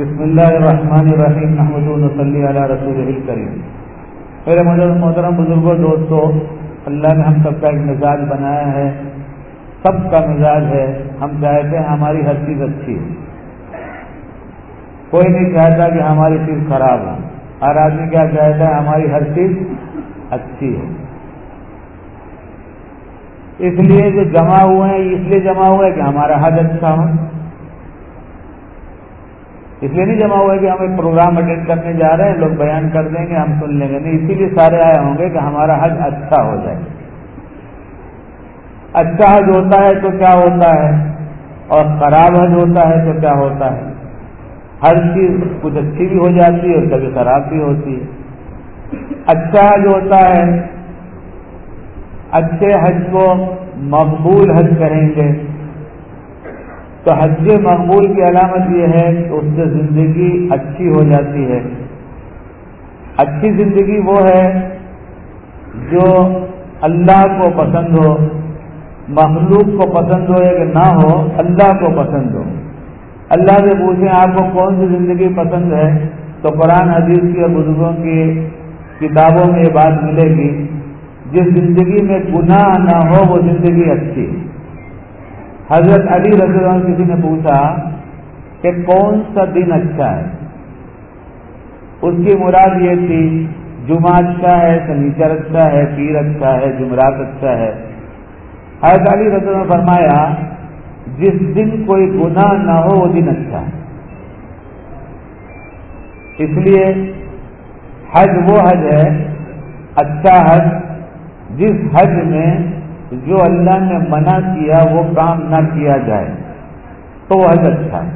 بسم اللہ الرحمن الرحیم محمد صلی علی رسول کریم میرے محترم بزرگوں دوستوں اللہ نے ہم سب کا ایک مزاج بنایا ہے۔ سب کا مزاج ہے، ہم چاہتے ہیں ہماری ہر چیز اچھی ہے کوئی نہیں چاہتا کہ ہماری چیز خراب ہو۔ ہر آدمی کیا چاہتا ہے ہماری ہر چیز اچھی ہے اس لیے جو جمع ہوئے ہیں، اس لیے جمع ہوئے کہ ہمارا حج اچھا ہو۔ اس لیے نہیں جمع ہوا کہ ہم ایک پروگرام اٹینڈ کرنے جا رہے ہیں، لوگ بیان کر دیں گے، ہم سن لیں گے۔ نہیں، اسی لیے سارے آئے ہوں گے کہ ہمارا حج اچھا ہو جائے۔ اچھا حج ہوتا ہے تو کیا ہوتا ہے؟ اور خراب حج ہوتا ہے تو کیا ہوتا ہے؟ ہر چیز کچھ اچھی بھی ہو جاتی ہے اور کبھی خراب بھی ہوتی ہے۔ اچھا حج ہوتا ہے۔ اچھے حج کو مقبول حج کہیں گے۔ تو حج مقبول کی علامت یہ ہے کہ اس سے زندگی اچھی ہو جاتی ہے۔ اچھی زندگی وہ ہے جو اللہ کو پسند ہو، مخلوق کو پسند ہو یا کہ نہ ہو، اللہ کو پسند ہو۔ اللہ سے پوچھیں، آپ کو کون سی زندگی پسند ہے؟ تو قرآن، حدیث کی اور بزرگوں کی کتابوں میں یہ بات ملے گی، جس زندگی میں گناہ نہ ہو، وہ زندگی اچھی حضرت علی رضی اللہ عنہ کسی نے پوچھا کہ کون سا دن اچھا ہے؟ اس کی مراد یہ تھی، جمعہ اچھا ہے سنیچر اچھا ہے، پیر اچھا ہے، جمعرات اچھا ہے۔ حضرت علی رضی اللہ فرمایا، جس دن کوئی گناہ نہ ہو، وہ دن اچھا ہے۔ اس لیے حج وہ حج ہے اچھا حج، جس حج میں جو اللہ نے منع کیا وہ کام نہ کیا جائے تو وہ اچھا ہے۔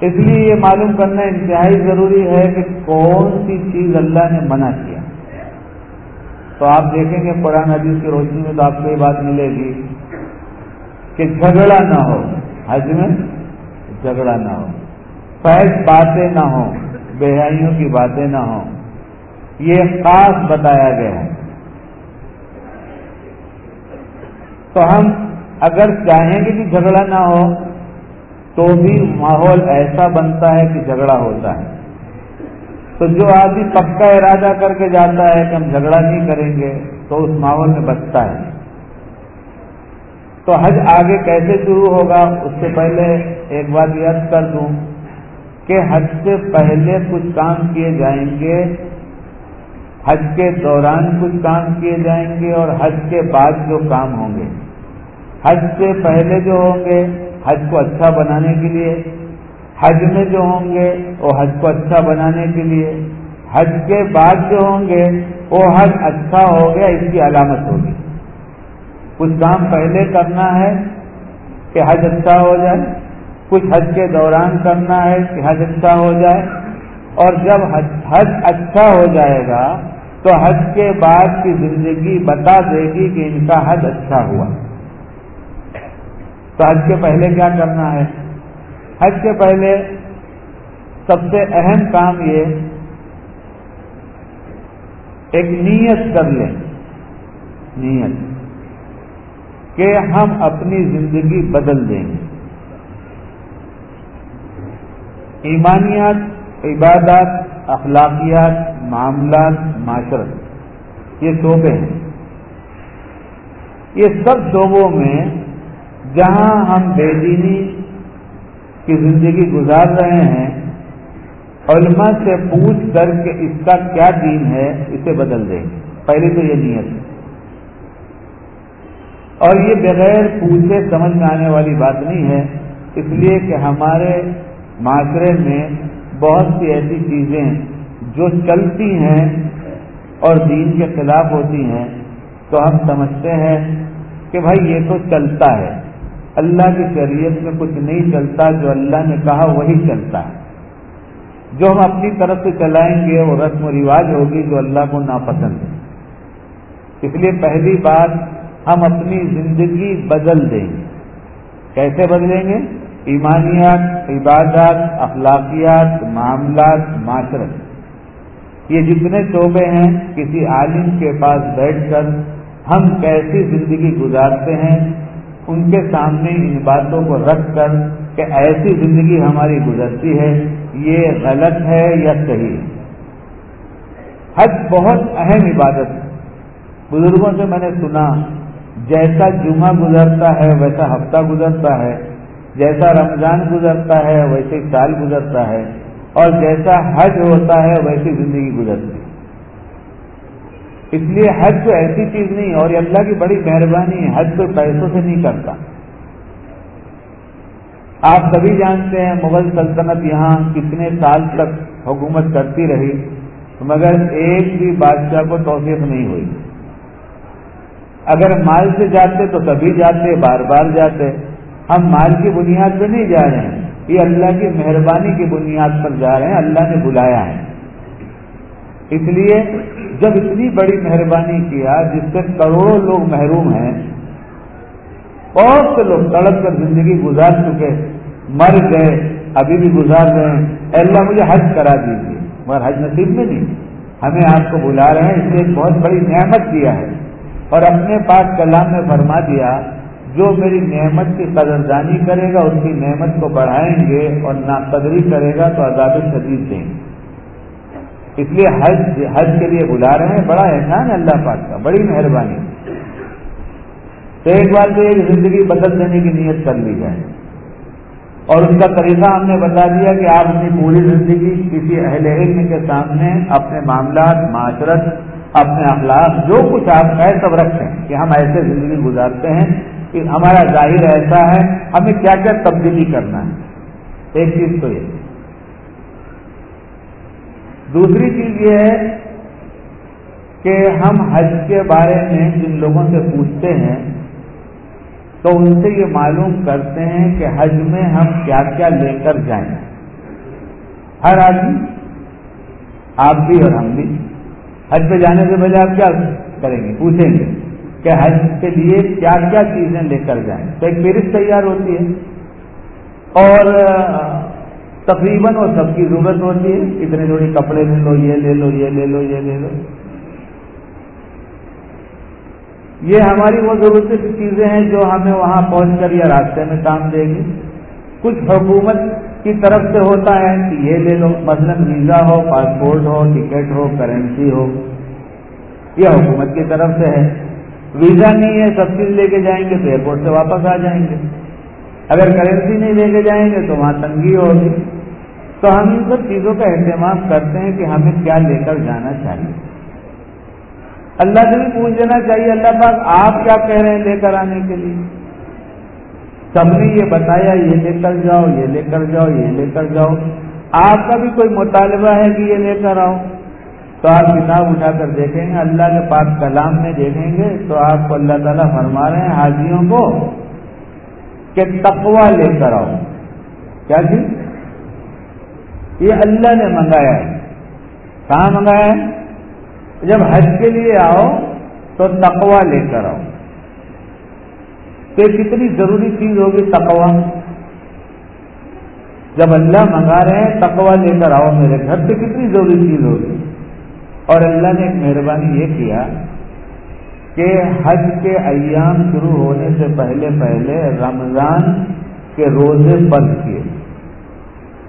اس لیے یہ معلوم کرنا انتہائی ضروری ہے کہ کون سی چیز اللہ نے منع کیا۔ تو آپ دیکھیں گے قرآن حدیث کی روشنی میں تو آپ کو یہ بات ملے گی کہ جھگڑا نہ ہو۔ حج میں جھگڑا نہ ہو۔ فیض باتیں نہ ہوں۔ بےحائیوں کی باتیں نہ ہوں۔ یہ خاص بتایا گیا ہے۔ تو ہم اگر چاہیں گے کہ جھگڑا نہ ہو، تو بھی ماحول ایسا بنتا ہے کہ جھگڑا ہوتا ہے۔ تو جو آدمی پکا ارادہ کر کے جاتا ہے کہ ہم جھگڑا نہیں کریں گے، تو اس ماحول میں بچتا ہے۔ تو حج آگے کیسے شروع ہوگا، اس سے پہلے ایک بات یاد کر دوں کہ حج سے پہلے کچھ کام کیے جائیں گے۔ حج کے دوران کچھ کام کیے جائیں گے اور حج کے بعد جو کام ہوں گے۔ حج سے پہلے جو ہوں گے، حج کو اچھا بنانے کے لیے۔ حج میں جو ہوں گے، وہ حج کو اچھا بنانے کے لیے۔ حج کے بعد جو ہوں گے، وہ حج اچھا ہو گیا، اس کی علامت ہوگی۔ کچھ کام پہلے کرنا ہے کہ حج اچھا ہو جائے، کچھ حج کے دوران کرنا ہے کہ حج اچھا ہو جائے۔ اور جب حج اچھا ہو جائے گا تو حج کے بعد کی زندگی بتا دے گی کہ ان کا حج اچھا ہوا۔ تو حج کے پہلے کیا کرنا ہے؟ حج کے پہلے سب سے اہم کام یہ ایک نیت کر لیں۔ نیت کہ ہم اپنی زندگی بدل دیں گے۔ ایمانیات، عبادات، اخلاقیات معاملات معاشرت۔ یہ شعبے ہیں۔ یہ سب شعبوں میں جہاں ہم بے دینی کی زندگی گزار رہے ہیں، علماء سے پوچھ کر کے اس کا کیا دین ہے، اسے بدل دیں۔ گے پہلے تو یہ نیت۔ ہے اور یہ بغیر پوچھے سمجھ میں آنے والی بات نہیں ہے۔ اس لیے کہ ہمارے معاشرے میں بہت سی ایسی چیزیں جو چلتی ہیں اور دین کے خلاف ہوتی ہیں، تو ہم سمجھتے ہیں کہ بھائی یہ تو چلتا ہے۔ اللہ کی شریعت میں کچھ نہیں چلتا، جو اللہ نے کہا وہی چلتا ہے۔ جو ہم اپنی طرف سے چلائیں گے، وہ رسم و رواج ہوگی جو اللہ کو ناپسند ہے۔ اس لیے پہلی بات، ہم اپنی زندگی بدل دیں گے۔ کیسے بدلیں گے؟ ایمانیات، عبادات، اخلاقیات، معاملات، معاشرت۔ یہ جتنے شعبے ہیں، کسی عالم کے پاس بیٹھ کر ہم کیسی زندگی گزارتے ہیں، ان کے سامنے ان باتوں کو رکھ کر کہ ایسی زندگی ہماری گزرتی ہے، یہ غلط ہے یا صحیح؟ حج بہت اہم عبادت ہے۔ بزرگوں سے میں نے سنا، جیسا جمعہ گزرتا ہے، ویسا ہفتہ گزرتا ہے، جیسا رمضان گزرتا ہے، ویسے سال گزرتا ہے۔ اور جیسا حج ہوتا ہے ویسی زندگی گزرتی اس لیے حج تو ایسی چیز نہیں، اور یہ اللہ کی بڑی مہربانی ہے، حج کوئی پیسوں سے نہیں کرتا۔ آپ سبھی جانتے ہیں مغل سلطنت یہاں کتنے سال تک حکومت کرتی رہی، مگر ایک بھی بادشاہ کو توفیق نہیں ہوئی۔ اگر مال سے جاتے تو تبھی جاتے، بار بار جاتے۔ ہم مال کی بنیاد پہ نہیں جا رہے ہیں۔ یہ اللہ کی مہربانی کی بنیاد پر جا رہے ہیں، اللہ نے بلایا ہے۔ اس لیے جب اتنی بڑی مہربانی کیا جس سے کروڑوں لوگ محروم ہیں، بہت سے لوگ تڑپ کر زندگی گزار چکے، مر گئے، ابھی بھی گزار رہے ہیں۔ اللہ، مجھے حج کرا دیجیے مگر حج نصیب میں نہیں۔ ہمیں آپ کو بلا رہے ہیں، اس لیے ایک بہت بڑی نعمت دیا ہے۔ اور اپنے پاس کلام میں فرما دیا جو میری نعمت کی قدردانی کرے گا، اس کی نعمت کو بڑھائیں گے اور ناقدری کرے گا تو آزاد شدید دیں گے۔ اس لیے حج حج کے لیے بلا رہے ہیں، بڑا احسان ہے اللہ پاک کا، بڑی مہربانی۔ تو ایک بار تو ایک زندگی بدل دینے کی نیت کر لی جائے۔ اور اس کا طریقہ ہم نے بتا دیا کہ آپ اپنی پوری زندگی کسی اہل علم کے سامنے اپنے معاملات، معاشرت، اپنے اخلاق، جو کچھ آپ ہے سب رکھیں کہ ہم ایسے زندگی گزارتے ہیں کہ ہمارا ظاہر ایسا ہے، ہمیں کیا کیا تبدیلی کرنا ہے؟ ایک چیز تو یہ۔ دوسری چیز یہ ہے کہ ہم حج کے بارے میں جن لوگوں سے پوچھتے ہیں، تو ان سے یہ معلوم کرتے ہیں کہ حج میں ہم کیا کیا لے کر جائیں۔ ہر آدمی، آپ بھی اور ہم بھی، حج پہ جانے سے پہلے آپ کیا کریں گے؟ پوچھیں گے۔ کہ حج کے لیے کیا کیا چیزیں لے کر جائیں۔ تو ایک فہرست تیار ہوتی ہے۔ اور تقریباً وہ سب کی ضرورت ہوتی ہے۔ اتنے جوڑی کپڑے لے لو، یہ لے لو، یہ لے لو، یہ لے لو۔ یہ ہماری وہ ضرورت کی چیزیں ہیں جو ہمیں وہاں پہنچ کر یا راستے میں کام دے گی۔ کچھ حکومت کی طرف سے ہوتا ہے کہ یہ لے لو، مثلا ویزا ہو، پاسپورٹ ہو، ٹکٹ ہو، کرنسی ہو۔ یہ حکومت کی طرف سے ہے۔ ویزا نہیں ہے، سب چیز لے کے جائیں گے تو ایئرپورٹ سے واپس آ جائیں گے۔ اگر کرنسی نہیں لے کے جائیں گے تو وہاں تنگی ہوگی۔ تو ہم ان سب چیزوں کا اہتمام کرتے ہیں کہ ہمیں کیا لے کر جانا چاہیے۔ اللہ سے بھی پوچھ لینا چاہیے، اللہ پاک آپ کیا کہہ رہے ہیں لے کر آنے کے لیے؟ سب نے یہ بتایا، یہ لے کر جاؤ، یہ لے کر جاؤ، یہ لے کر جاؤ۔ آپ کا بھی کوئی مطالبہ ہے کہ یہ لے کر آؤ تو آپ کتاب اٹھا کر دیکھیں گے، اللہ کے پاک کلام میں دیکھیں گے، تو آپ کو اللہ تعالیٰ فرما رہے ہیں، حاجیوں کو کہ تقوا لے کر آؤ۔ کیا جی؟ یہ اللہ نے منگایا ہے۔ کہاں منگایا ہے؟ جب حج کے لیے آؤ تو تقوا لے کر آؤ۔ کہ کتنی ضروری چیز ہوگی تقوا جب اللہ منگا رہے ہیں تقوا لے کر آؤ میرے گھر سے کتنی ضروری چیز ہوگی؟ اور اللہ نے ایک مہربانی یہ کیا کہ حج کے ایام شروع ہونے سے پہلے پہلے رمضان کے روزے فرض کیے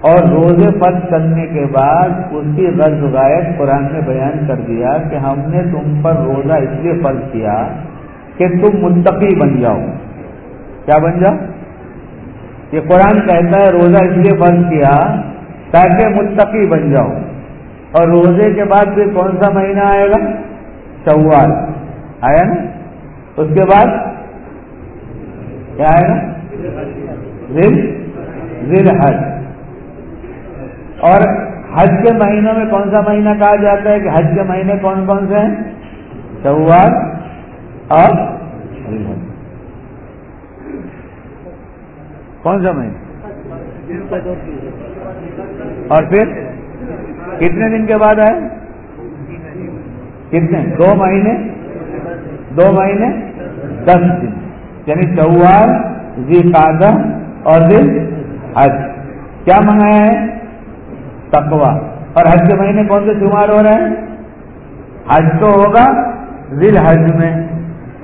اور روزے فرض کرنے کے بعد اس کی غرض غائب قرآن نے بیان کر دیا کہ ہم نے تم پر روزہ اس لیے فرض کیا کہ تم منتقی بن جاؤ۔ کیا بن جا یہ قرآن کہتا ہے روزہ اس لیے بند کیا تاکہ متقی بن جاؤ۔ اور روزے کے بعد پھر کون سا مہینہ آئے گا؟ چوال آیا نا؟ اس کے بعد؟ کیا آئے گا ذل ذل حج اور حج کے مہینوں میں کون سا مہینہ کہا جاتا ہے کہ حج کے مہینے کون کون سے ہیں؟ چوال اور کون سا مہینہ؟ اور پھر؟ کتنے دن کے بعد آئے؟ کتنے؟ دو مہینے؟ دو مہینے؟ دس دن۔ یعنی چوار زی تازہ اور دن حج۔ کیا منگایا ہے؟ تقوا اور حج کے مہینے کون سے شمار ہو رہے ہیں؟ حج تو ہوگا ذیل حج میں۔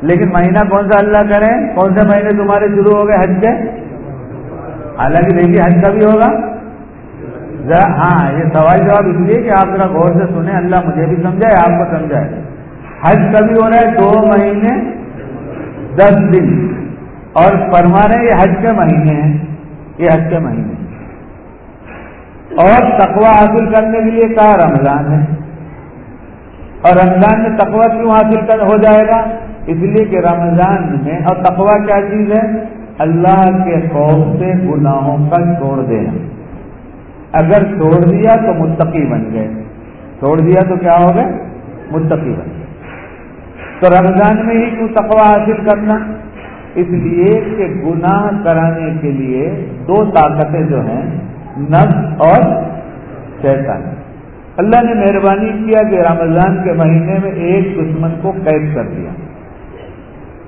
لیکن مہینہ کون سا اللہ کریں کون سے مہینے تمہارے شروع ہو گئے حج کے؟ حالانکہ دیکھیے حج کا بھی ہوگا۔ ذرا ہاں یہ سوال جواب اس لیے کہ آپ ذرا غور سے سنیں، اللہ مجھے بھی سمجھائے، آپ کو سمجھائے۔ حج کبھی ہو رہا ہے؟ دو مہینے، دس دن۔ اور فرما رہے ہیں، یہ حج کے مہینے ہیں۔ یہ حج کے مہینے اور تقوا حاصل کرنے کے لیے کہا، رمضان ہے۔ اور رمضان میں تقوا کیوں حاصل ہو جائے گا؟ اس لیے کہ رمضان میں اور تقوا کیا چیز ہے؟ اللہ کے خوف سے گناہوں کا چھوڑ دینا۔ اگر چھوڑ دیا تو متقی بن گئے۔ چھوڑ دیا تو کیا ہو گئے؟ متقی بن گئے۔ تو رمضان میں ہی کیوں تقوا حاصل کرنا؟ اس لیے کہ گناہ کرانے کے لیے دو طاقتیں جو ہیں، نفس اور شیطان۔ اللہ نے مہربانی کیا کہ رمضان کے مہینے میں ایک دشمن کو قید کر دیا۔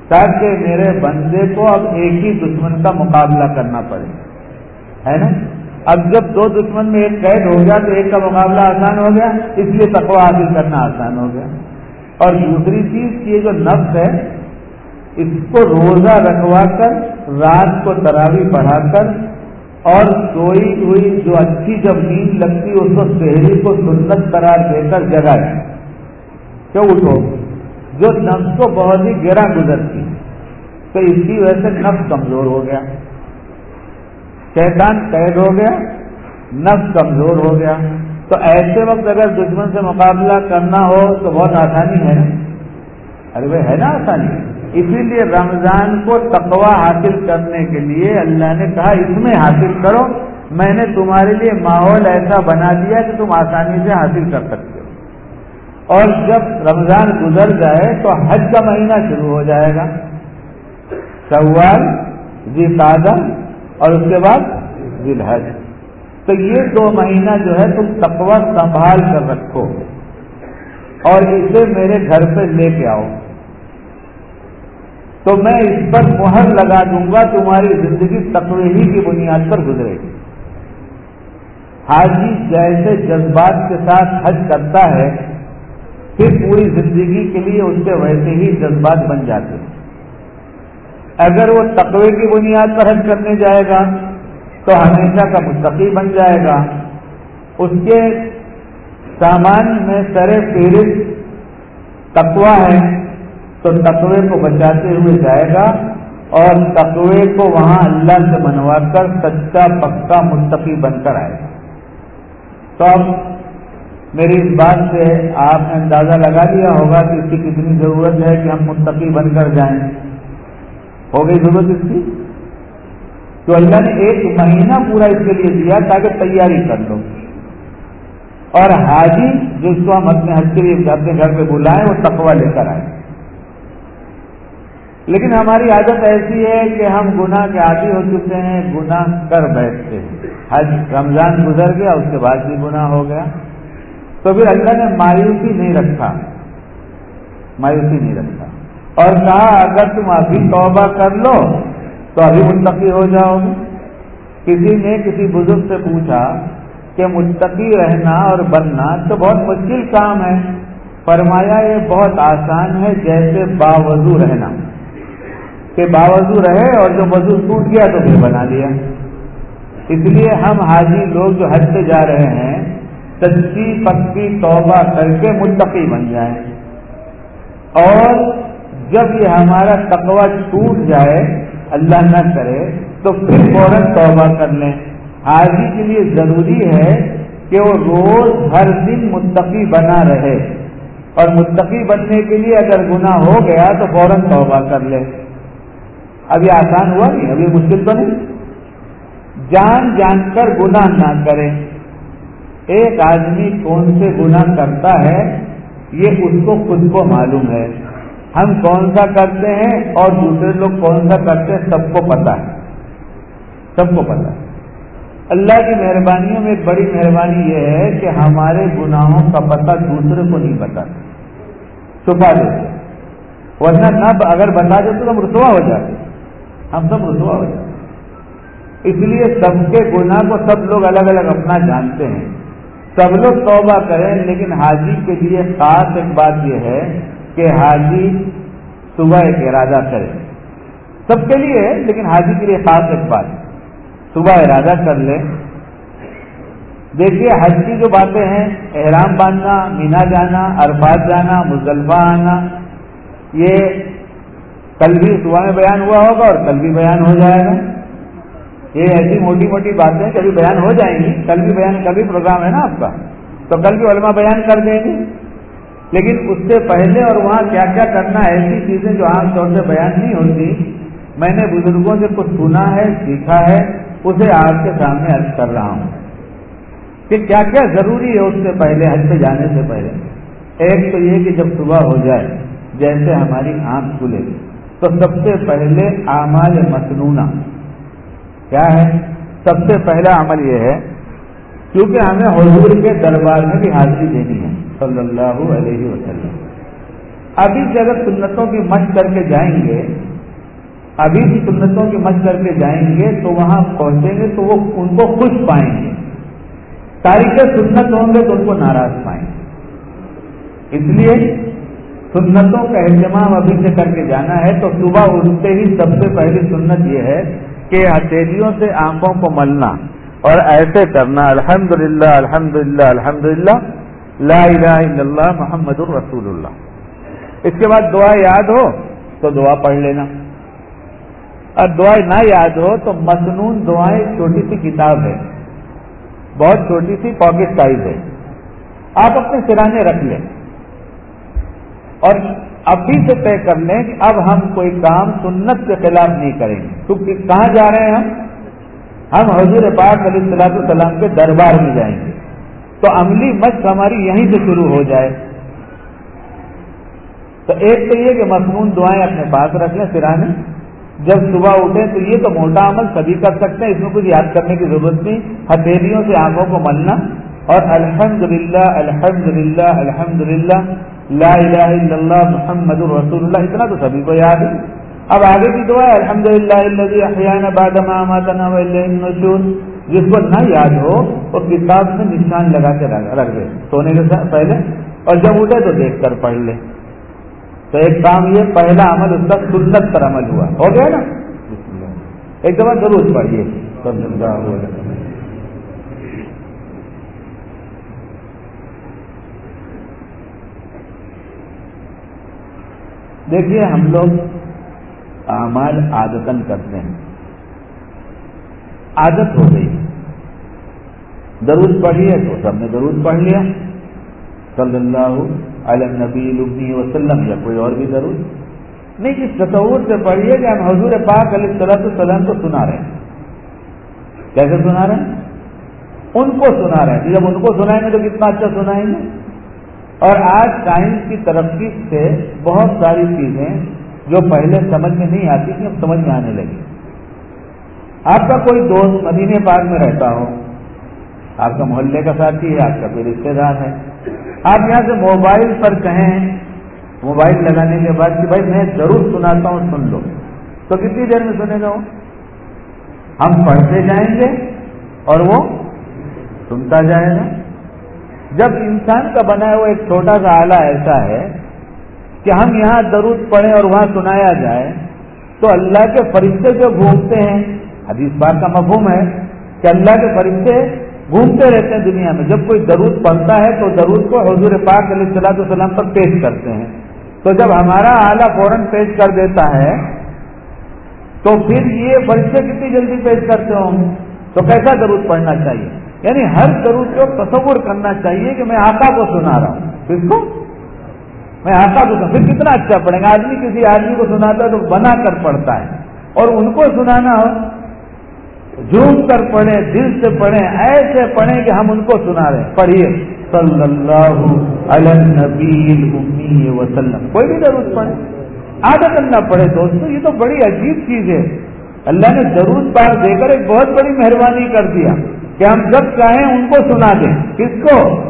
تاکہ میرے بندے کو اب ایک ہی دشمن کا مقابلہ کرنا پڑے۔ ہے نا؟ اب جب دو دشمن میں ایک قید ہو گیا تو ایک کا مقابلہ آسان ہو گیا، اس لیے تقوا حاصل کرنا آسان ہو گیا۔ اور دوسری چیز یہ جو نفس ہے، اس کو روزہ رکھوا کر، رات کو تراوی بڑھا کر، اور سوئی ہوئی جو اچھی جب نیند لگتی، اس کو شہری کو سنت قرار دے کر جگائے کیوں اٹھو؟ جو نفس کو بہت ہی گہرا گزرتی، تو اس کی وجہ سے نفس کمزور ہو گیا۔ شیطان قید ہو گیا، نفس کمزور ہو گیا۔ تو ایسے وقت اگر دشمن سے مقابلہ کرنا ہو تو بہت آسانی ہے نا؟ ارے بھائی، ہے نا آسانی؟ اسی لیے رمضان کو تقوا حاصل کرنے کے لیے اللہ نے کہا، اس میں حاصل کرو، میں نے تمہارے لیے ماحول ایسا بنا دیا کہ تم آسانی سے حاصل کر سکتے ہو۔ اور جب رمضان گزر جائے تو حج کا مہینہ شروع ہو جائے گا۔ سوال جی تازہ اور اس کے بعد ذی تو یہ دو مہینہ جو ہے تم تقوا سنبھال کر رکھو اور اسے میرے گھر پہ لے کے آؤ۔ تو میں اس پر مہر لگا دوں گا، تمہاری زندگی تقوی ہی کی بنیاد پر گزرے گی۔ حاجی جیسے جذبات کے ساتھ حج کرتا ہے، پھر پوری زندگی کے لیے اس کے ویسے ہی جذبات بن جاتے ہیں۔ اگر وہ تقوی کی بنیاد پر حج کرنے جائے گا، تو ہمیشہ کا مستقی بن جائے گا۔ اس کے سامان میں سر فہرست تقوا ہے، تو تقوی کو بچاتے ہوئے جائے گا اور تقوی کو وہاں اللہ سے منوا کر سچا پکا مستقی بن کر آئے گا۔ تو اب میری اس بات سے آپ نے اندازہ لگا دیا ہوگا کہ اس کی کتنی ضرورت ہے کہ ہم مستقی بن کر جائیں۔ ہو گئی ضرورت اس کی؟ تو اللہ نے ایک مہینہ پورا اس کے لیے دیا تاکہ تیاری کر لو۔ اور حاجی جس کو ہم اپنے حج کے لیے اپنے گھر پہ بلائیں وہ تقوا لے کر آئیں۔ لیکن ہماری عادت ایسی ہے کہ ہم گناہ کے عادی ہو چکے ہیں، گناہ کر بیٹھتے ہیں۔ حج رمضان گزر گیا، اس کے بعد بھی گناہ ہو گیا۔ تو پھر اللہ نے مایوسی نہیں رکھا۔ مایوسی نہیں رکھا۔ اور کہا، اگر تم ابھی توبہ کر لو، تو ابھی متقی ہو جاؤ گے. کسی نے کسی بزرگ سے پوچھا کہ متقی رہنا اور بننا تو بہت مشکل کام ہے۔ فرمایا، یہ بہت آسان ہے جیسے باوضو رہنا۔ کہ باوضو رہے اور جو وضو ٹوٹ گیا تو پھر بنا لیا۔ اس لیے ہم حاجی لوگ جو حج سے جا رہے ہیں، سچی پکی توبہ کر کے متقی بن جائیں۔ اور جب یہ ہمارا تقوی ٹوٹ جائے، اللہ نہ کرے، تو پھر فوراً توبہ کر لیں۔ حاجی کے لیے ضروری ہے کہ وہ روز ہر دن متقی بنا رہے۔ اور متقی بننے کے لیے اگر گناہ ہو گیا، تو فوراً توبہ کر لے اب یہ آسان ہوا نہیں؟ ابھی مشکل تو نہیں؟ جان جان کر گناہ نہ کرے ایک آدمی کون سے گناہ کرتا ہے، یہ اس کو خود کو معلوم ہے۔ ہم کون سا کرتے ہیں اور دوسرے لوگ کون سا کرتے ہیں سب کو پتا ہے۔ سب کو پتا ہے۔ اللہ کی مہربانیوں میں ایک بڑی مہربانی یہ ہے کہ ہمارے گناہوں کا پتہ دوسرے کو نہیں پتا چھپا دیتے ورنہ نہ اگر بتا دیتے تو ہم رسوا ہو جاتے۔ ہم سب رسوا ہو جاتے۔ اس لیے سب کے گناہ کو سب لوگ الگ الگ اپنا جانتے ہیں۔ سب لوگ توبہ کریں، لیکن حاجی کے لیے خاص ایک بات یہ ہے کہ حاجی صبح ایک ارادہ کرے۔ سب کے لیے لیکن حاجی کے لیے خاص ایک بات۔ صبح ارادہ کر لے۔ دیکھیے حج کی جو باتیں ہیں، احرام باندھنا، مینا جانا، عرفات جانا مزلفہ آنا، یہ کل بھی صبح میں بیان ہوا ہوگا اور کل بھی بیان ہو جائے گا۔ یہ ایسی موٹی موٹی باتیں کبھی بیان ہو جائیں گی، کل بھی بیان، کل بھی پروگرام ہے نا آپ کا۔ تو کل بھی علماء بیان کر دیں گے۔ لیکن اس سے پہلے اور وہاں کیا کیا کرنا ہے، ایسی چیزیں جو عام طور سے بیان نہیں ہوتی، میں نے بزرگوں سے کچھ سنا ہے، سیکھا ہے، اسے آپ کے سامنے عرض کر رہا ہوں کہ کیا کیا ضروری ہے اس سے پہلے، حج پہ جانے سے پہلے۔ ایک تو یہ کہ جب صبح ہو جائے، جیسے ہماری آنکھ کھلے، تو سب سے پہلے اعمال مصنوعہ کیا ہے؟ سب سے پہلا عمل یہ ہے، کیونکہ ہمیں حضور کے دربار میں بھی حاضری دینی ہے۔ صلی اللہ علیہ وسلم۔ ابھی سے اگر سنتوں کی مشق کر کے جائیں گے، ابھی بھی سنتوں کی مشق کر کے جائیں گے تو وہاں پہنچیں گے تو وہ ان کو خوش پائیں گے۔ تاریخ سنت ہوں گے تو ان کو ناراض پائیں گے۔ اس لیے سنتوں کا اہتمام ابھی سے کر کے جانا ہے تو صبح اٹھتے ہی سب سے پہلی سنت یہ ہے کہ ہتھیلیوں سے آنکھوں کو ملنا اور ایسے کرنا الحمد للہ الحمد للہ الحمد للہ لا الہ الا اللہ محمد الرسول اللہ اس کے بعد دعا یاد ہو تو دعا پڑھ لینا۔ اور دعا نہ یاد ہو تو مصنون دعائیں چھوٹی سی کتاب ہے۔ بہت چھوٹی سی پاکٹ سائز ہے۔ آپ اپنے سرانے رکھ لیں۔ اور ابھی سے طے کر لیں کہ اب ہم کوئی کام سنت کے خلاف نہیں کریں گے۔ کیونکہ کہاں جا رہے ہیں ہم؟ ہم حضور پاک علیہ السلام کے دربار میں جائیں گے۔ تو عملی مشق ہماری یہیں سے شروع ہو جائے۔ تو ایک تو یہ کہ مضمون دعائیں اپنے پاس رکھ لیں سرانے۔ جب صبح اٹھیں تو یہ تو موٹا عمل سبھی کر سکتے ہیں، اس میں کچھ یاد کرنے کی ضرورت نہیں۔ ہتھیلیوں سے آنکھوں کو ملنا۔ اور الحمد للہ الحمد للہ الحمد للہ لا الہ الا اللہ، محمد الرسول اللہ اتنا تو سبھی کو یاد ہے۔ اب آگے کی دعا الحمد للہ جس کو نہ یاد ہو وہ کتاب سے نشان لگا کے رکھ دے۔ سونے کے ساتھ پہلے۔ اور جب اٹھے تو دیکھ کر پڑھ لے۔ تو ایک کام یہ، پہلا عمل اس کا سنت پر عمل ہوا۔ ہو گیا نا؟ ایک دفعہ ضرور پڑھیے۔ دیکھیے، ہم لوگ اعمال عادتن کرتے ہیں۔ عادت ہو گئی۔ درود پڑھی ہے تو سب نے درود پڑھ لیا۔ صلی اللہ علیہ نبی البنی وسلم یا کوئی اور بھی درود۔ نہیں، اس تصور سے پڑھیے کہ ہم حضور پاک علیہ صلاح السلام کو سنا رہے ہیں۔ کیسے سنا رہے ہیں؟ ان کو سنا رہے ہیں۔ جب ان کو سنائیں گے تو کتنا اچھا سنائیں گے۔ اور آج سائنس کی ترقی سے بہت ساری چیزیں جو پہلے سمجھ میں نہیں آتی تھی اب سمجھ میں آنے لگی۔ آپ کا کوئی دوست مدینے پارک میں رہتا ہو، آپ کا محلے کا ساتھی ہے، آپ کا کوئی رشتے دار ہے، آپ یہاں سے موبائل پر کہیں، موبائل لگانے کے بعد کہ بھائی میں ضرور سناتا ہوں، سن لو۔ تو کتنی دیر میں سنے گا وہ؟ ہم پڑھتے جائیں گے اور وہ سنتا جائے گا۔ جب انسان کا بنا ہوا ایک چھوٹا سا آلہ ایسا ہے کہ ہم یہاں درود پڑھیں اور وہاں سنایا جائے، تو اللہ کے فرشتے جو گھومتے ہیں حدیث بات کا مفہوم ہے کہ اللہ کے فرشتے گھومتے رہتے ہیں دنیا میں۔ جب کوئی درود پڑھتا ہے تو درود کو حضور پاک علیہ السلاۃ السلام پر پیش کرتے ہیں۔ تو جب ہمارا آلہ فوراً پیش کر دیتا ہے، تو پھر یہ فرشتے کتنی جلدی پیش کرتے ہوں تو کیسا درود پڑھنا چاہیے؟ یعنی ہر درود کو تصور کرنا چاہیے کہ میں آقا کو سنا رہا ہوں۔ کس کو؟ میں آقا کو پھر کتنا اچھا پڑھیں گا آدمی کسی آدمی کو سناتا ہے تو بنا کر پڑھتا ہے۔ اور ان کو سنانا ہو جھوم کر پڑھیں، دل سے پڑھیں، ایسے پڑھیں کہ ہم ان کو سنا رہے ہیں۔ پڑھیے۔ صلی اللہ علیہ وسلم۔ کوئی بھی درود پڑھے۔ عادت اللہ پڑھے دوستوں یہ تو بڑی عجیب چیز ہے۔ اللہ نے درود پار دے کر ایک بہت بڑی مہربانی کر دیا کہ ہم جب چاہیں ان کو سنا دیں۔ کس کو؟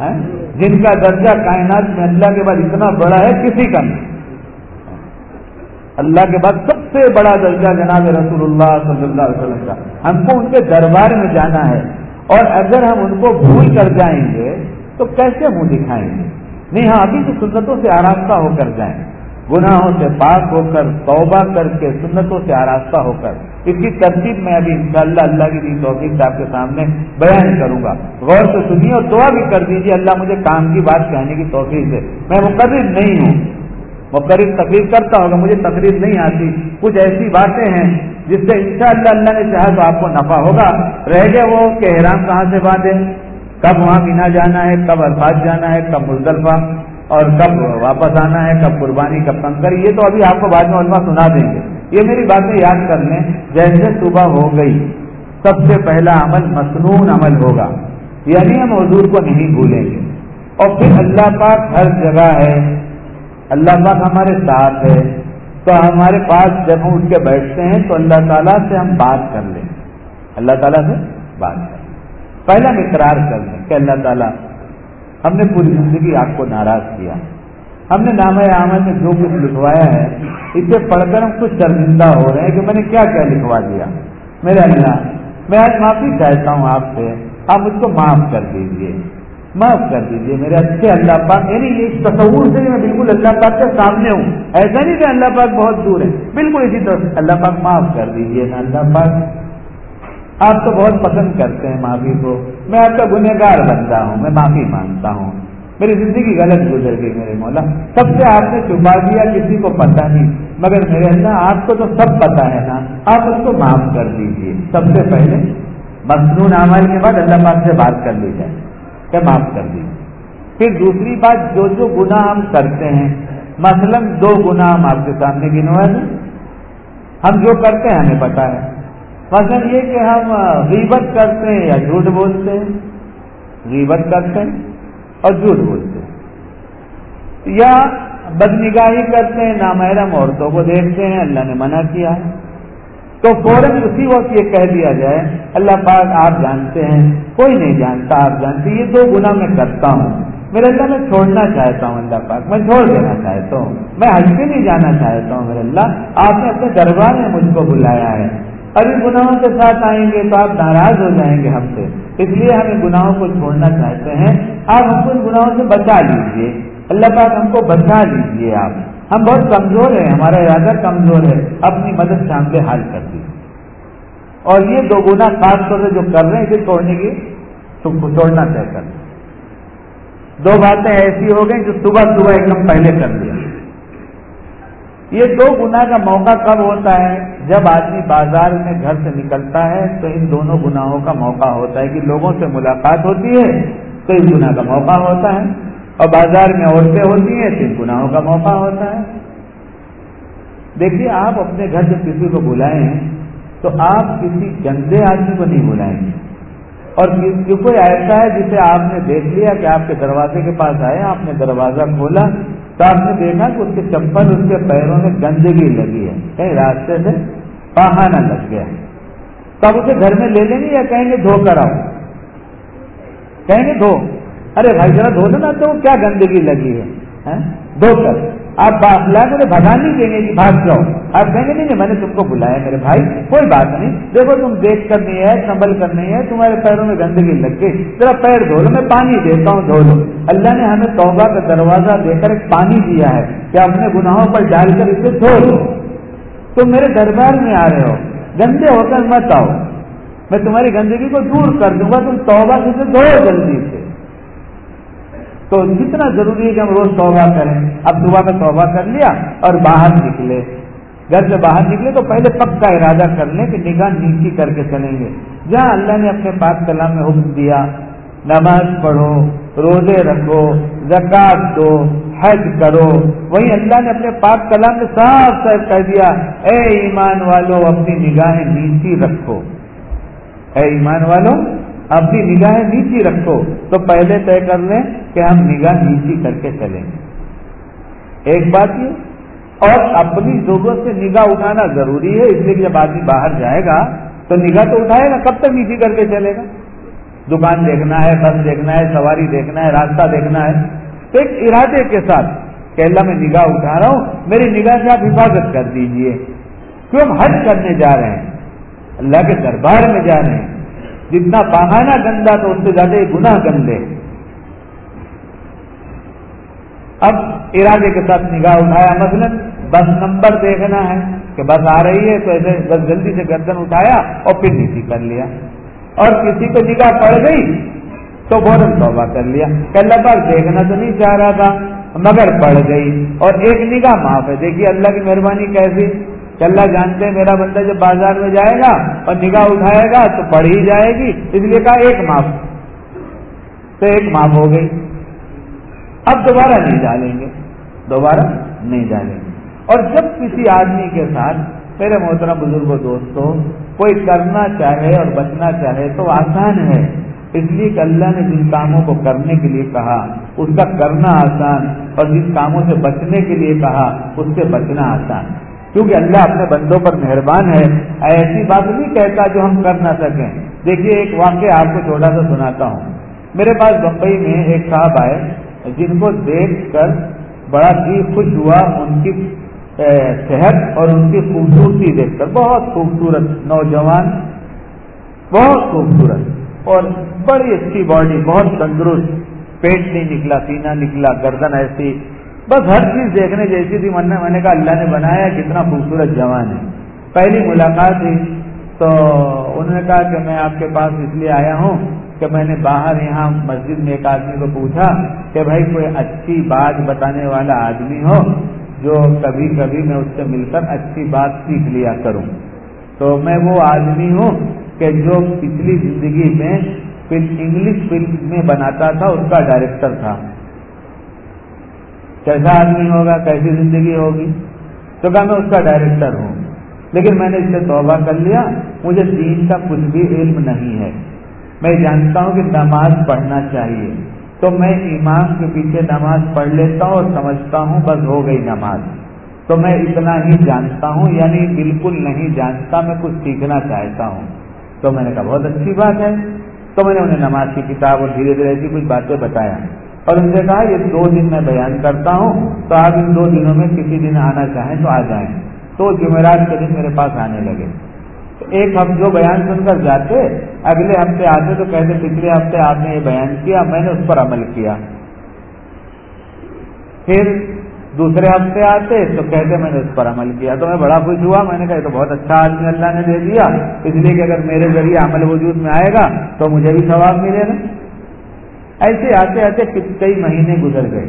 ہاں؟ جن کا درجہ کائنات میں اللہ کے بعد اتنا بڑا ہے، کسی کا نہیں۔ اللہ کے بعد سب سے بڑا درجہ جناب رسول اللہ صلی اللہ علیہ وسلم کا۔ ہم کو ان کے دربار میں جانا ہے۔ اور اگر ہم ان کو بھول کر جائیں گے، تو کیسے منہ دکھائیں گے؟ نہیں ہاں ابھی تو سنتوں سے آراستہ ہو کر جائیں۔ گناہوں سے پاک ہو کر، توبہ کر کے سنتوں سے آراستہ ہو کر۔ اس کی ترتیب میں ابھی انشاءاللہ اللہ کی دی توفیق آپ کے سامنے بیان کروں گا۔ غور سے سنیے اور دعا بھی کر دیجیے اللہ مجھے کام کی بات کہنے کی توفیق دے۔ میں مقرر نہیں ہوں۔ مقرر تقریر کرتا ہوگا مجھے تقریر نہیں آتی۔ کچھ ایسی باتیں ہیں جس سے انشاءاللہ اللہ نے چاہا تو آپ کو نفع ہوگا۔ رہ گیا وہ کہ احرام کہاں سے باندھے کب وہاں مینا جانا ہے، کب ارفات جانا ہے، کب مزدلفہ اور کب واپس آنا ہے، کب قربانی، کب کنکر یہ تو ابھی آپ کو بعد میں علماء سنا دیں گے۔ یہ میری باتیں یاد کر لیں۔ جیسے صبح ہو گئی، سب سے پہلا عمل مصنون عمل ہوگا۔ یعنی ہم حضور کو نہیں بھولیں گے۔ اور پھر اللہ پاک ہر جگہ ہے۔ اللہ پاک ہمارے ساتھ ہے، تو ہمارے پاس جب ہم اٹھ کے بیٹھتے ہیں، تو اللہ تعالیٰ سے ہم بات کر لیں۔ اللہ تعالیٰ سے بات کر لیں۔ پہلا اقرار کر لیں کہ اللہ تعالیٰ، ہم نے پوری زندگی آپ کو ناراض کیا۔ ہم نے نام عمل میں جو کچھ لکھوایا ہے، اسے پڑھ کر ہم کچھ شرمندہ ہو رہے ہیں کہ میں نے کیا کیا لکھوا دیا۔ میرے اللہ، میں آج معافی چاہتا ہوں آپ سے۔ آپ مجھ کو معاف کر دیجیے معاف کر دیجیے میرے اچھے اللہ پاک یعنی اس تصور سے میں بالکل اللہ پاک کے سامنے ہوں۔ ایسا نہیں کہ اللہ پاک بہت دور ہے۔ بالکل اسی طرح اللہ پاک معاف کر دیجیے نا اللہ پاک۔ آپ تو بہت پسند کرتے ہیں معافی کو۔ میں آپ کا گنہگار بنتا ہوں، میں معافی مانگتا ہوں۔ میری زندگی غلط گزر گئی میرے مولا۔ سب سے آپ نے چھپا دیا، کسی کو پتا نہیں۔ مگر میرے اللہ، آپ کو تو سب پتا ہے نا۔ آپ اس کو معاف کر دیجیے سب سے پہلے مصنون عمل کے بعد اللہ پاک سے بات کر لی جائے۔ کہ معاف کر دیجیے پھر دوسری بات، جو جو گناہ ہم کرتے ہیں، مثلا دو گناہ ہم آپ کے سامنے گنوائے ہم جو کرتے ہیں، ہمیں پتا ہے۔ مثلا یہ کہ ہم غیبت کرتے ہیں یا جھوٹ بولتے ہیں۔ غیبت کرتے ہیں اور جھوٹ بولتے ہیں۔ یا بدنگاہی کرتے ہیں، نامحرم عورتوں کو دیکھتے ہیں، اللہ نے منع کیا ہے۔ تو فوراً اسی وقت یہ کہہ دیا جائے، اللہ پاک آپ جانتے ہیں، کوئی نہیں جانتا، آپ جانتے یہ دو گنا میں کرتا ہوں۔ میرے اللہ، میں چھوڑنا چاہتا ہوں اللہ پاک، میں چھوڑ دینا چاہتا ہوں۔ میں حج بھی نہیں جانا چاہتا ہوں میرے اللہ۔ آپ نے اپنے دربار میں مجھ کو بلایا ہے۔ ابھی گناہوں کے ساتھ آئیں گے تو آپ ناراض ہو جائیں گے ہم سے۔ اس لیے ہم ان گناہوں کو چھوڑنا چاہتے ہیں۔ آپ ہم کو ان گناہوں سے بچا لیجیے اللہ پاک ہم کو بچا لیجیے آپ۔ ہم بہت کمزور ہیں، ہمارا ارادہ کمزور ہے۔ اپنی مدد شام پہ حال کر دیجیے اور یہ دو گنا خاص طور سے جو کر رہے ہیں اسے چھوڑنے کی تم کو چھوڑنا طے کر۔ دو باتیں ایسی ہو گئی جو صبح صبح ایک دم پہلے کر دیا یہ دو گنا کا موقع کب ہوتا ہے؟ جب آدمی بازار میں گھر سے نکلتا ہے، تو ان دونوں گناہوں کا موقع ہوتا ہے کہ لوگوں سے ملاقات ہوتی ہے، تو اس گناہ کا موقع ہوتا ہے۔ اور بازار میں عورتیں ہوتی ہیں تو گناہوں کا موقع ہوتا ہے۔ دیکھیے، آپ اپنے گھر سے کسی کو بلائیں تو آپ کسی گندے آدمی کو نہیں بلائیں گے۔ اور جو کوئی ایسا ہے جسے آپ نے دیکھ لیا کہ آپ کے دروازے کے پاس آئے، آپ نے دروازہ کھولا تو آپ نے دیکھا کہ اس کے چپل، اس کے پیروں میں گندگی لگی ہے۔ کہیں راستے سے پہانا لگ گیا تو آپ اسے گھر میں لے لیں گے یا کہیں گے دھو کر آؤ؟ کہیں گے دھو۔ ارے بھائی ذرا دھو لینا تو کیا گندگی لگی ہے ہاں؟ دھو کر آپ باخلا کو بھگا نہیں دیں گے کہ بھاگ جاؤ۔ آپ کہیں گے، نہیں میں نے تم کو بلایا میرے بھائی، کوئی بات نہیں۔ دیکھو، تم دیکھ کر نہیں ہے سنبھل کر نہیں ہے تمہارے پیروں میں گندگی لگ گئی۔ ذرا پیر دھو لو، میں پانی دیتا ہوں، دھو لو۔ اللہ نے ہمیں توبہ کا دروازہ دے کر ایک پانی دیا ہے کہ اپنے گناہوں پر ڈال کر اسے دھو لو۔ تم میرے دربار میں آ رہے ہو۔ گندے ہو کر مت آؤ۔ میں تمہاری گندگی کو دور کر دوں گا، تم توبہ سے دھو جلدی سے۔ تو جتنا ضروری ہے کہ ہم روز توبہ کریں۔ اب صبح میں توبہ کر لیا اور باہر نکلے۔ گھر سے باہر نکلے تو پہلے پک کا ارادہ کر لیں کہ نگاہ نیچی کر کے چلیں گے۔ جہاں اللہ نے اپنے پاک کلام میں حکم دیا، نماز پڑھو، روزے رکھو، زکات دو، حج کرو۔ وہیں اللہ نے اپنے پاک کلام میں صاف صاف کہہ دیا، اے ایمان والو، اپنی نگاہیں نیچی رکھو۔ اے ایمان والو اپنی نگاہیں نیچی رکھو، تو پہلے طے کر لیں کہ ہم نگاہ نیچی کر کے چلیں۔ گے ایک بات یہ، اور اپنی ضرورت سے نگاہ اٹھانا ضروری ہے، اس لیے جب آدمی باہر جائے گا، تو نگاہ تو اٹھائے گا کب تک نیچی کر کے چلے گا؟ دکان دیکھنا ہے، بس دیکھنا ہے، سواری دیکھنا ہے، راستہ دیکھنا ہے۔ تو ایک ارادے کے ساتھ کہ اللہ میں نگاہ اٹھا رہا ہوں، میری نگاہ سے آپ حفاظت کر دیجیے۔ کیوں ہم حج کرنے جا رہے ہیں؟ اللہ کے دربار میں جا رہے ہیں۔ جتنا پہانا گندا تو اس سے زیادہ گناہ گندے اب ارادے کے ساتھ نگاہ اٹھایا مثلا بس نمبر دیکھنا ہے کہ بس آ رہی ہے تو ایسے بس جلدی سے گردن اٹھایا اور پھر نیچی کر لیا۔ اور کسی کو نگاہ پڑ گئی تو فوراً توبہ کر لیا۔ کہ اللہ پاک دیکھنا تو نہیں چاہ رہا تھا، مگر پڑ گئی۔ اور ایک نگاہ معاف ہے۔ دیکھیے اللہ کی مہربانی کیسی؟ کہ اللہ جانتے ہیں میرا بندہ جب بازار میں جائے گا اور نگاہ اٹھائے گا تو پڑھ ہی جائے گی۔ اس لیے کہا ایک معاف۔ تو ایک معاف ہو گئی۔ اب دوبارہ نہیں ڈالیں گے۔ دوبارہ نہیں ڈالیں گے۔ اور جب کسی آدمی کے ساتھ میرے محترم بزرگ دوستوں، کوئی کرنا چاہے اور بچنا چاہے تو آسان ہے۔ اس لیے کہ اللہ نے جن کاموں کو کرنے کے لیے کہا، اس کا کرنا آسان اور جن کاموں سے بچنے کے لیے کہا، اس سے بچنا آسان۔ کیونکہ اللہ اپنے بندوں پر مہربان ہے، ایسی بات نہیں کہتا جو ہم کر نہ سکیں۔ دیکھیے، ایک واقعہ آپ کو چھوٹا سا سناتا ہوں۔ میرے پاس بمبئی میں ایک صاحب آئے، جن کو دیکھ کر بڑا ہی خوش ہوا۔ ان کی صحت اور ان کی خوبصورتی دیکھ کر، بہت خوبصورت نوجوان، بہت خوبصورت اور بڑی اچھی باڈی، بہت تندرست۔ پیٹ نہیں نکلا سینا نکلا، گردن ایسی بس ہر چیز دیکھنے جیسی تھی۔ من میں نے کہا اللہ نے بنایا، کتنا خوبصورت جوان ہے۔ پہلی ملاقات تھی تو انہوں نے کہا کہ میں آپ کے پاس اس لیے آیا ہوں کہ میں نے باہر یہاں مسجد میں ایک آدمی کو پوچھا کہ بھائی کوئی اچھی بات بتانے والا آدمی ہو جو کبھی کبھی میں اس سے مل کر اچھی بات سیکھ لیا کروں۔ تو میں وہ آدمی ہوں کہ جو پچھلی زندگی میں انگلش فلم میں بناتا تھا، اس کا ڈائریکٹر تھا۔ کیسا آدمی ہوگا، کیسی زندگی ہوگی؟ تو کہا، میں اس کا ڈائریکٹر ہوں۔ لیکن میں نے اس سے توبہ کر لیا۔ مجھے دین کا کچھ بھی علم نہیں ہے۔ میں جانتا ہوں کہ نماز پڑھنا چاہیے۔ تو میں امام کے پیچھے نماز پڑھ لیتا ہوں اور سمجھتا ہوں، بس ہو گئی نماز۔ تو میں اتنا ہی جانتا ہوں یعنی بالکل نہیں جانتا، میں کچھ سیکھنا چاہتا ہوں۔ تو میں نے کہا، بہت اچھی بات ہے۔ تو میں نے انہیں نماز کی کتاب اور دھیرے دھیرے ایسی کچھ باتیں بتایا۔ اور ان سے کہا یہ دو دن میں بیان کرتا ہوں، تو آپ ان دو دنوں میں کسی دن آنا چاہیں تو آ جائیں۔ تو جمعرات کے دن میرے پاس آنے لگے۔ تو ایک ہم جو بیان سن کر جاتے، اگلے ہفتے آتے تو کہتے، پچھلے ہفتے آپ نے یہ بیان کیا، میں نے اس پر عمل کیا۔ پھر دوسرے ہفتے آتے تو کہتے، میں نے اس پر عمل کیا۔ تو میں بڑا خوش ہوا، میں نے کہا تو بہت اچھا آدمی اللہ نے دے دیا۔ اس لیے کہ اگر میرے ذریعے عمل وجود میں آئے گا، تو مجھے بھی ثواب ملے گا ایسے آتے آتے کئی مہینے گزر گئے۔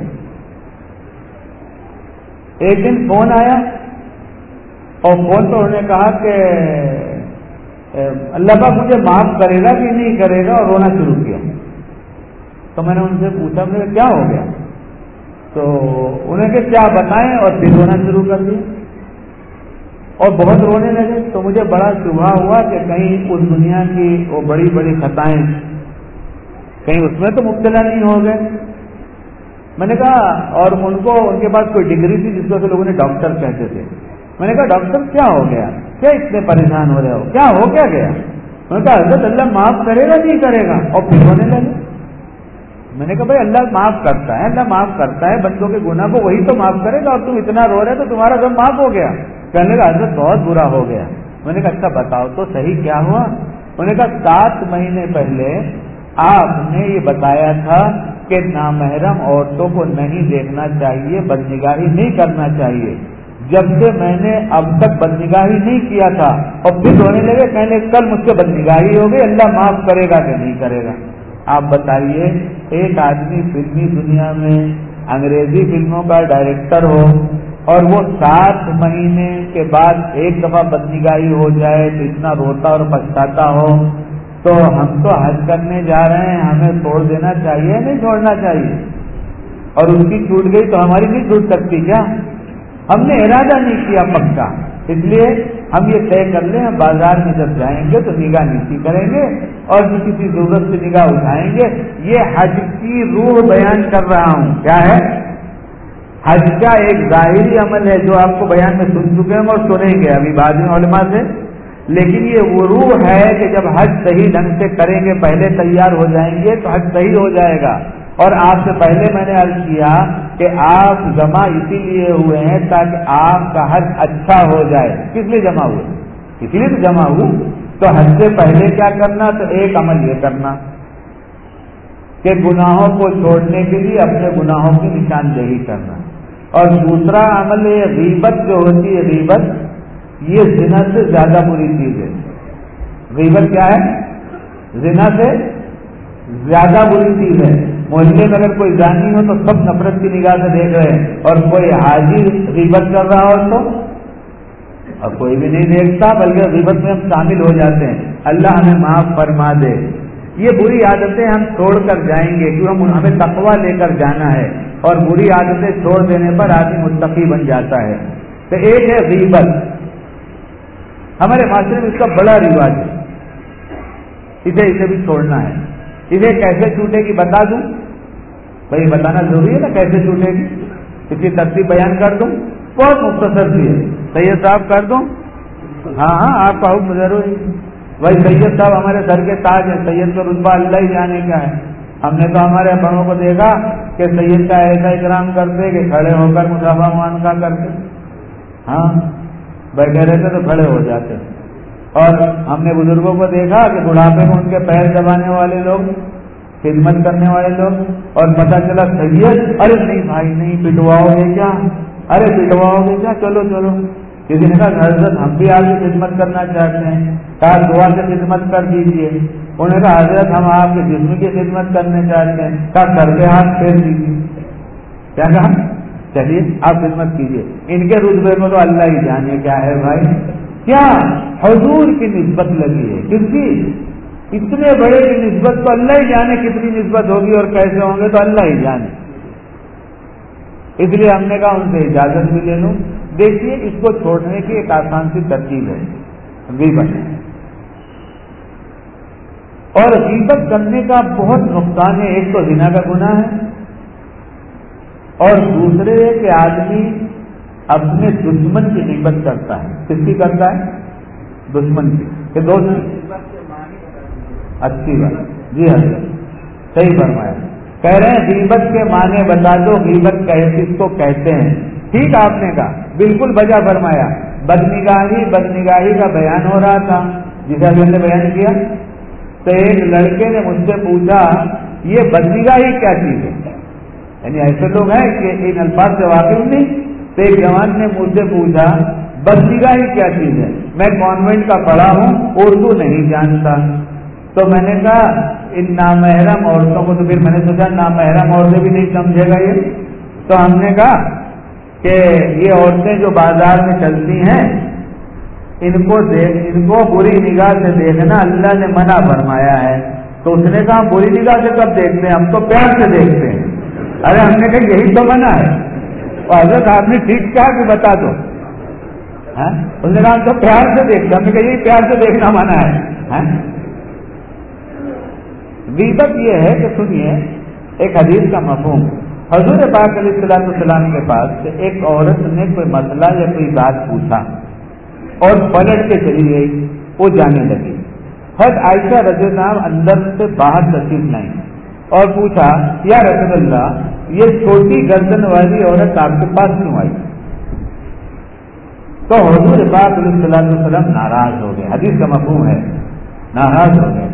ایک دن فون آیا اور فون تو انہوں نے کہا کہ اللہ پاک مجھے معاف کرے گا کہ نہیں کرے گا اور رونا شروع کیا۔ تو میں نے ان سے پوچھا مجھے کیا ہو گیا؟ تو انہیں کہ کیا بتائیں؟ اور پھر رونا شروع کر دیا۔ اور بہت رونے لگے۔ تو مجھے بڑا شبہ ہوا کہ کہیں اس دنیا کی وہ بڑی بڑی خطائیں کہیں اس میں تو مبتلا نہیں ہو گئے۔ میں نے کہا، اور ان کو، ان کے پاس کوئی ڈگری تھی جس کو کہ لوگوں نے ڈاکٹر کہتے تھے۔ میں نے کہا، ڈاکٹر کیا ہو گیا؟ کیا اتنے پریشان ہو رہے ہو؟ کیا ہو کیا گیا؟ میں نے کہا، حضرت اللہ معاف کرے گا نہیں کرے گا؟ اور پھر ہونے لگے۔ میں نے کہا، بھائی اللہ معاف کرتا ہے، اللہ معاف کرتا ہے، بندوں کے گناہ کو وہی تو معاف کرے گا، اور تم اتنا رو رہے تو تمہارا سب معاف ہو گیا۔ کہنے کا حضرت بہت برا ہو گیا۔ میں نے کہا اچھا بتاؤ تو صحیح کیا ہوا؟ میں نے کہا، سات مہینے پہلے آپ نے یہ بتایا تھا کہ نامحرم عورتوں کو نہیں دیکھنا چاہیے، بدنگاہی نہیں کرنا چاہیے۔ جب سے میں نے اب تک بدنگاہی نہیں کیا تھا، اور پھر ہونے لگے کہنے کل مجھ سے بدنگاہی ہو گئی اللہ معاف کرے گا کہ نہیں کرے گا۔ آپ بتائیے، ایک آدمی فلمی دنیا میں انگریزی فلموں کا ڈائریکٹر ہو اور وہ سات مہینے کے بعد ایک دفعہ بدنگاہی ہو جائے تو اتنا روتا اور پچھتاتا ہو تو ہم تو حج کرنے جا رہے ہیں، ہمیں چھوڑ دینا چاہیے، نہیں چھوڑنا چاہیے۔ اور ان کی چھوٹ گئی تو ہماری نہیں چھوٹ سکتی کیا؟ ہم نے ارادہ نہیں کیا پکا اس لیے ہم یہ طے کر لیں بازار میں جب جائیں گے تو نگاہ نیچی کریں گے اور بھی کسی ضرورت سے نگاہ اٹھائیں گے۔ یہ حج کی روح بیان کر رہا ہوں۔ کیا ہے؟ حج کا ایک ظاہری عمل ہے جو آپ کو بیان میں سن چکے ہیں اور سنیں گے۔ ابھی بعد میں علماء سے لیکن یہ وہ ہے کہ جب حج صحیح ڈھنگ سے کریں گے، پہلے تیار ہو جائیں گے تو حج صحیح ہو جائے گا۔ اور آپ سے پہلے میں نے عرض کیا کہ آپ جمع اسی لیے ہوئے ہیں تاکہ آپ کا حج اچھا ہو جائے۔ کس لیے جمع ہوئے؟ اس لیے تو جمع ہوئے تو حج سے پہلے کیا کرنا؟ تو ایک عمل یہ کرنا کہ گناہوں کو چھوڑنے کے لیے اپنے گناہوں کی نشاندہی کرنا۔ اور دوسرا عمل یہ غیبت جو ہوتی ہے، غیبت یہ زنا سے زیادہ بری چیز ہے۔ غیبت کیا ہے؟ زنا سے زیادہ بری چیز ہے۔ محلے میں اگر کوئی جانی ہو تو سب نفرت کی نگاہ سے دیکھ رہے ہیں۔ اور کوئی حاضر غیبت کر رہا ہو تو اور کوئی بھی نہیں دیکھتا، بلکہ غیبت میں ہم شامل ہو جاتے ہیں۔ اللہ ہمیں معاف فرما دے۔ یہ بری عادتیں ہم چھوڑ کر جائیں گے۔ کیوں؟ ہمیں تقوا لے کر جانا ہے۔ اور بری عادتیں چھوڑ دینے پر آدمی متقی بن جاتا ہے۔ تو ایک ہے غیبت۔ ہمارے معاشرے میں اس کا بڑا رواج ہے۔ اسے اسے بھی چھوڑنا ہے۔ اسے کیسے چھوٹے گی بتا دوں؟ بھائی بتانا ضروری ہے نا کیسے چھوٹے گی؟ اس کی ترتیب بیان کر دوں۔ بہت مختصر سی ہے۔ سید صاحب کر دوں۔ ہاں ہاں آپ کا حکم ضروری بھائی سید صاحب ہمارے سر کے تاج ہیں۔ سید کا رتبہ اللہ ہی جانے کا ہے۔ ہم نے تو ہمارے بڑوں کو دیکھا کہ سید کا ایسا اکرام کرتے کہ کھڑے ہو کر مسافہ مان کا کرتے۔ ہاں بیٹھے رہتے تو کھڑے ہو جاتے اور ہم نے بزرگوں کو دیکھا کہ بڑھاپے میں ان کے پیر دبانے والے لوگ، خدمت کرنے والے لوگ، اور پتا چلا سید ارے نہیں بھائی، نہیں پٹواؤ گے کیا؟ ارے پٹواؤ گے کیا؟ چلو چلو۔ کسی نے کہا حضرت ہم بھی آپ کی خدمت کرنا چاہتے ہیں۔ کہا دعا سے خدمت کر دیجیے انہوں نے کہا، حضرت، ہم آپ کے جسم کی خدمت کرنے چاہتے ہیں۔ کہا کر کے ہاتھ پھیر دیجیے کیا کہا؟ چلیے، آپ خدمت کیجیے ان کے رتبے میں تو اللہ ہی جانے کیا ہے بھائی۔ کیا حضور کی نسبت لگی ہے؟ کس کی؟ اتنے بڑے کی نسبت تو اللہ ہی جانے کتنی نسبت ہوگی اور کیسے ہوں گے تو اللہ ہی جانے۔ اس لیے ہم نے کہا ان سے اجازت بھی لے لوں۔ دیکھیے، اس کو چھوڑنے کی ایک آسان سی ترکیب ہے۔ غیبت اور غیبت کرنے کا بہت نقصان ہے۔ ایک تو زنا کا گناہ ہے۔ اور دوسرے کہ آدمی اپنے دشمن کی غیبت کرتا ہے۔ کس کی کرتا ہے؟ دشمن کی۔ کہ دوست اچھی بات۔ جی ہاں۔ صحیح فرمایا۔ کہہ رہے ہیں، غیبت کے معنی بتا دو۔ غیبت کس کو کہتے ہیں؟ ٹھیک آپ نے کہا۔ بالکل بجا فرمایا۔ بدنگاہی بدنگاہی کا بیان ہو رہا تھا۔ جسے ابھی نے بیان کیا۔ تو ایک لڑکے نے مجھ سے پوچھا، یہ بدنگاہی کیا چیز ہے؟ یعنی ایسے لوگ ہیں کہ ان الفاظ سے واقف نہیں، تو ایک جوان نے مجھ سے پوچھا بدنگاہی کیا چیز ہے؟ میں کانوینٹ کا پڑھا ہوں، اردو نہیں جانتا۔ تو میں نے کہا، ان نامحرم عورتوں کو تو پھر میں نے سوچا، نامحرم عورتیں بھی نہیں سمجھے گا یہ۔ تو ہم نے کہا کہ یہ عورتیں جو بازار میں چلتی ہیں، ان کو دیکھ ان کو بری نگاہ سے دیکھنا اللہ نے منع فرمایا ہے۔ تو اس نے کہا، بری نگاہ سے کب دیکھتے ہیں؟ ہم تو پیار سے دیکھتے ہیں۔ ارے ہم نے کہا یہی تو منع ہے۔ حضرت آپ نے ٹھیک کہا کہ بتا دو۔ ہاں؟ اس نے کہا تو پیار سے دیکھتے ہم نے کہا یہی پیار سے دیکھنا منع ہے۔ ہاں؟ یہ ہے کہ سنیے، ایک حدیث کا مفہوم۔ حضور پاک علیہ السلام السلام کے پاس ایک عورت نے کوئی مسئلہ یا کوئی بات پوچھا اور پلٹ کے چلی گئی وہ جانے لگی۔ حد عائشہ رضی اللہ اندر سے باہر تشریف نہیں۔ اور پوچھا، یا رسول اللہ یہ چھوٹی گردن والی عورت آپ کے پاس کیوں آئی؟ تو حضور پاک علیہ السلام وسلم ناراض ہو گئے۔ حدیث کا مفہوم ہے، ناراض ہو گئے۔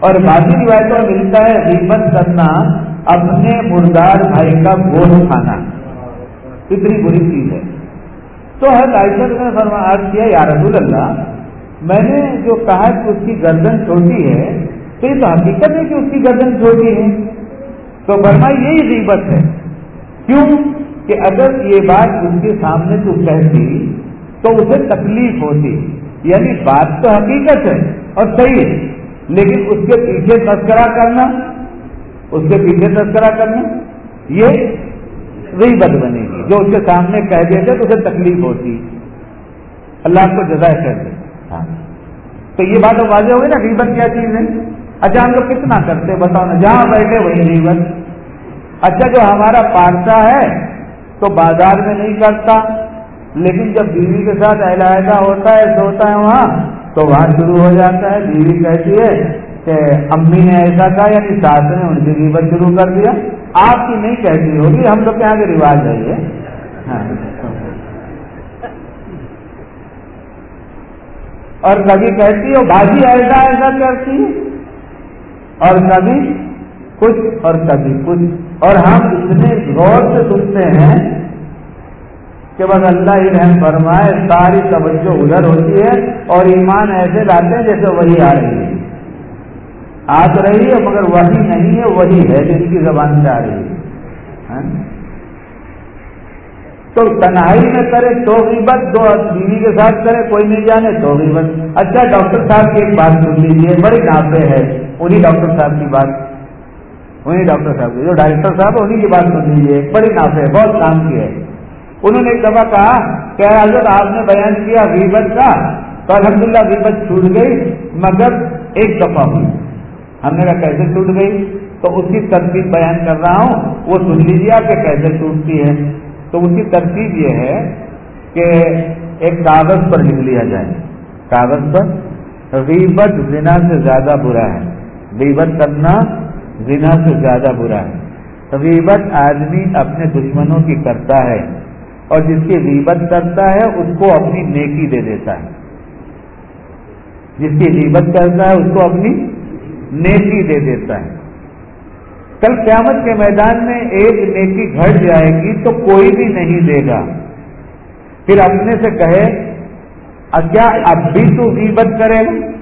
اور باقی روایتوں میں ملتا ہے، غیبت کرنا، اپنے مردار بھائی کا گوشت کھانا۔ اتنی بری چیز ہے۔ تو عائشہ نے فرما کیا، یا رسول اللہ، میں نے جو کہا کہ اس کی گردن چھوٹی ہے، تو یہ تو حقیقت ہے کہ اس کی گردن چھوٹی ہے۔ تو برما یہی غیبت ہے۔ کیوں؟ کہ اگر یہ بات ان کے سامنے تو کہتی تو اسے تکلیف ہوتی۔ یعنی بات تو حقیقت ہے اور صحیح ہے، لیکن اس کے پیچھے تذکرہ کرنا، اس کے پیچھے تذکرہ کرنا، یہ غیبت بنے گی۔ جو اس کے سامنے کہہ دیتے تو اسے تکلیف ہوتی۔ اللہ کو جزائے کر دے ہاں۔ تو یہ بات واضح ہوگی نا، غیبت کیا چیز ہے؟ اچھا ہم لوگ کتنا کرتے؟ بتاؤ نا، جہاں بیٹھے وہی غیبت۔ اچھا جو ہمارا پارتا ہے تو بازار میں نہیں کرتا لیکن جب بیوی کے ساتھ علاحدہ ہوتا ہے، سوتا ہے وہاں، تو وہاں شروع ہو جاتا ہے۔ بیوی کہتی ہے کہ امی نے ایسا کہا یعنی ساس نے ان کی غیبت شروع کر دیا۔ آپ کی نہیں کہتی ہوگی، ہم لوگ یہاں کے رواج ہے یہ؟ ہاں۔ اور کبھی کہتی ہے بھاجی ایسا ایسا کرتی اور کبھی کچھ اور کبھی کچھ۔ اور ہم اتنے غور سے سنتے ہیں کہ بس اللہ ہی رحم فرمائے، ساری توجہ ادھر ہوتی ہے اور ایمان ایسے لاتے ہیں جیسے وہی آ رہی ہے۔ آ تو رہی ہے مگر وہی نہیں ہے، وہی ہے جن کی زبان سے آ رہی ہے۔ تو تنہائی میں کرے تو غیبت دو بیوی کے ساتھ کرے، کوئی نہیں جانے تو غیبت اچھا ڈاکٹر صاحب کی ایک بات سن لیجیے بڑی نافے ہے انہیں ڈاکٹر صاحب کی بات۔ انہیں ڈاکٹر صاحب جو ڈائریکٹر صاحب انہیں کی بات سن لیجیے بڑی نافے ہے، بہت کام کی ہے۔ انہوں نے ایک دفعہ کہا کہ حضرت، آپ نے بیان کیا غیبت کا، تو الحمد للہ غیبت چھوٹ گئی، مگر ایک دفعہ ہوئی۔ ہم نے کہا، کیسے چھوٹ گئی؟ تو اس کی ترتیب بیان کر رہا ہوں۔ وہ سن لیجیے کہ کیسے چھوٹتی ہے۔ تو اس کی ترتیب یہ ہے کہ ایک کاغذ پر لکھ لیا جائے۔ کاغذ پر، غیبت زنا سے زیادہ برا ہے۔ غیبت کرنا زنا سے زیادہ برا ہے۔ غیبت آدمی اپنے دشمنوں کی کرتا ہے اور جس کی غیبت کرتا ہے، اس کو اپنی نیکی دے دیتا ہے۔ جس کی غیبت کرتا ہے، اس کو اپنی نیکی دے دیتا ہے۔ کل قیامت کے میدان میں ایک نیکی گھٹ جائے گی تو کوئی بھی نہیں دے گا۔ پھر اپنے سے کہے کیا اب بھی تو غیبت کرے گا؟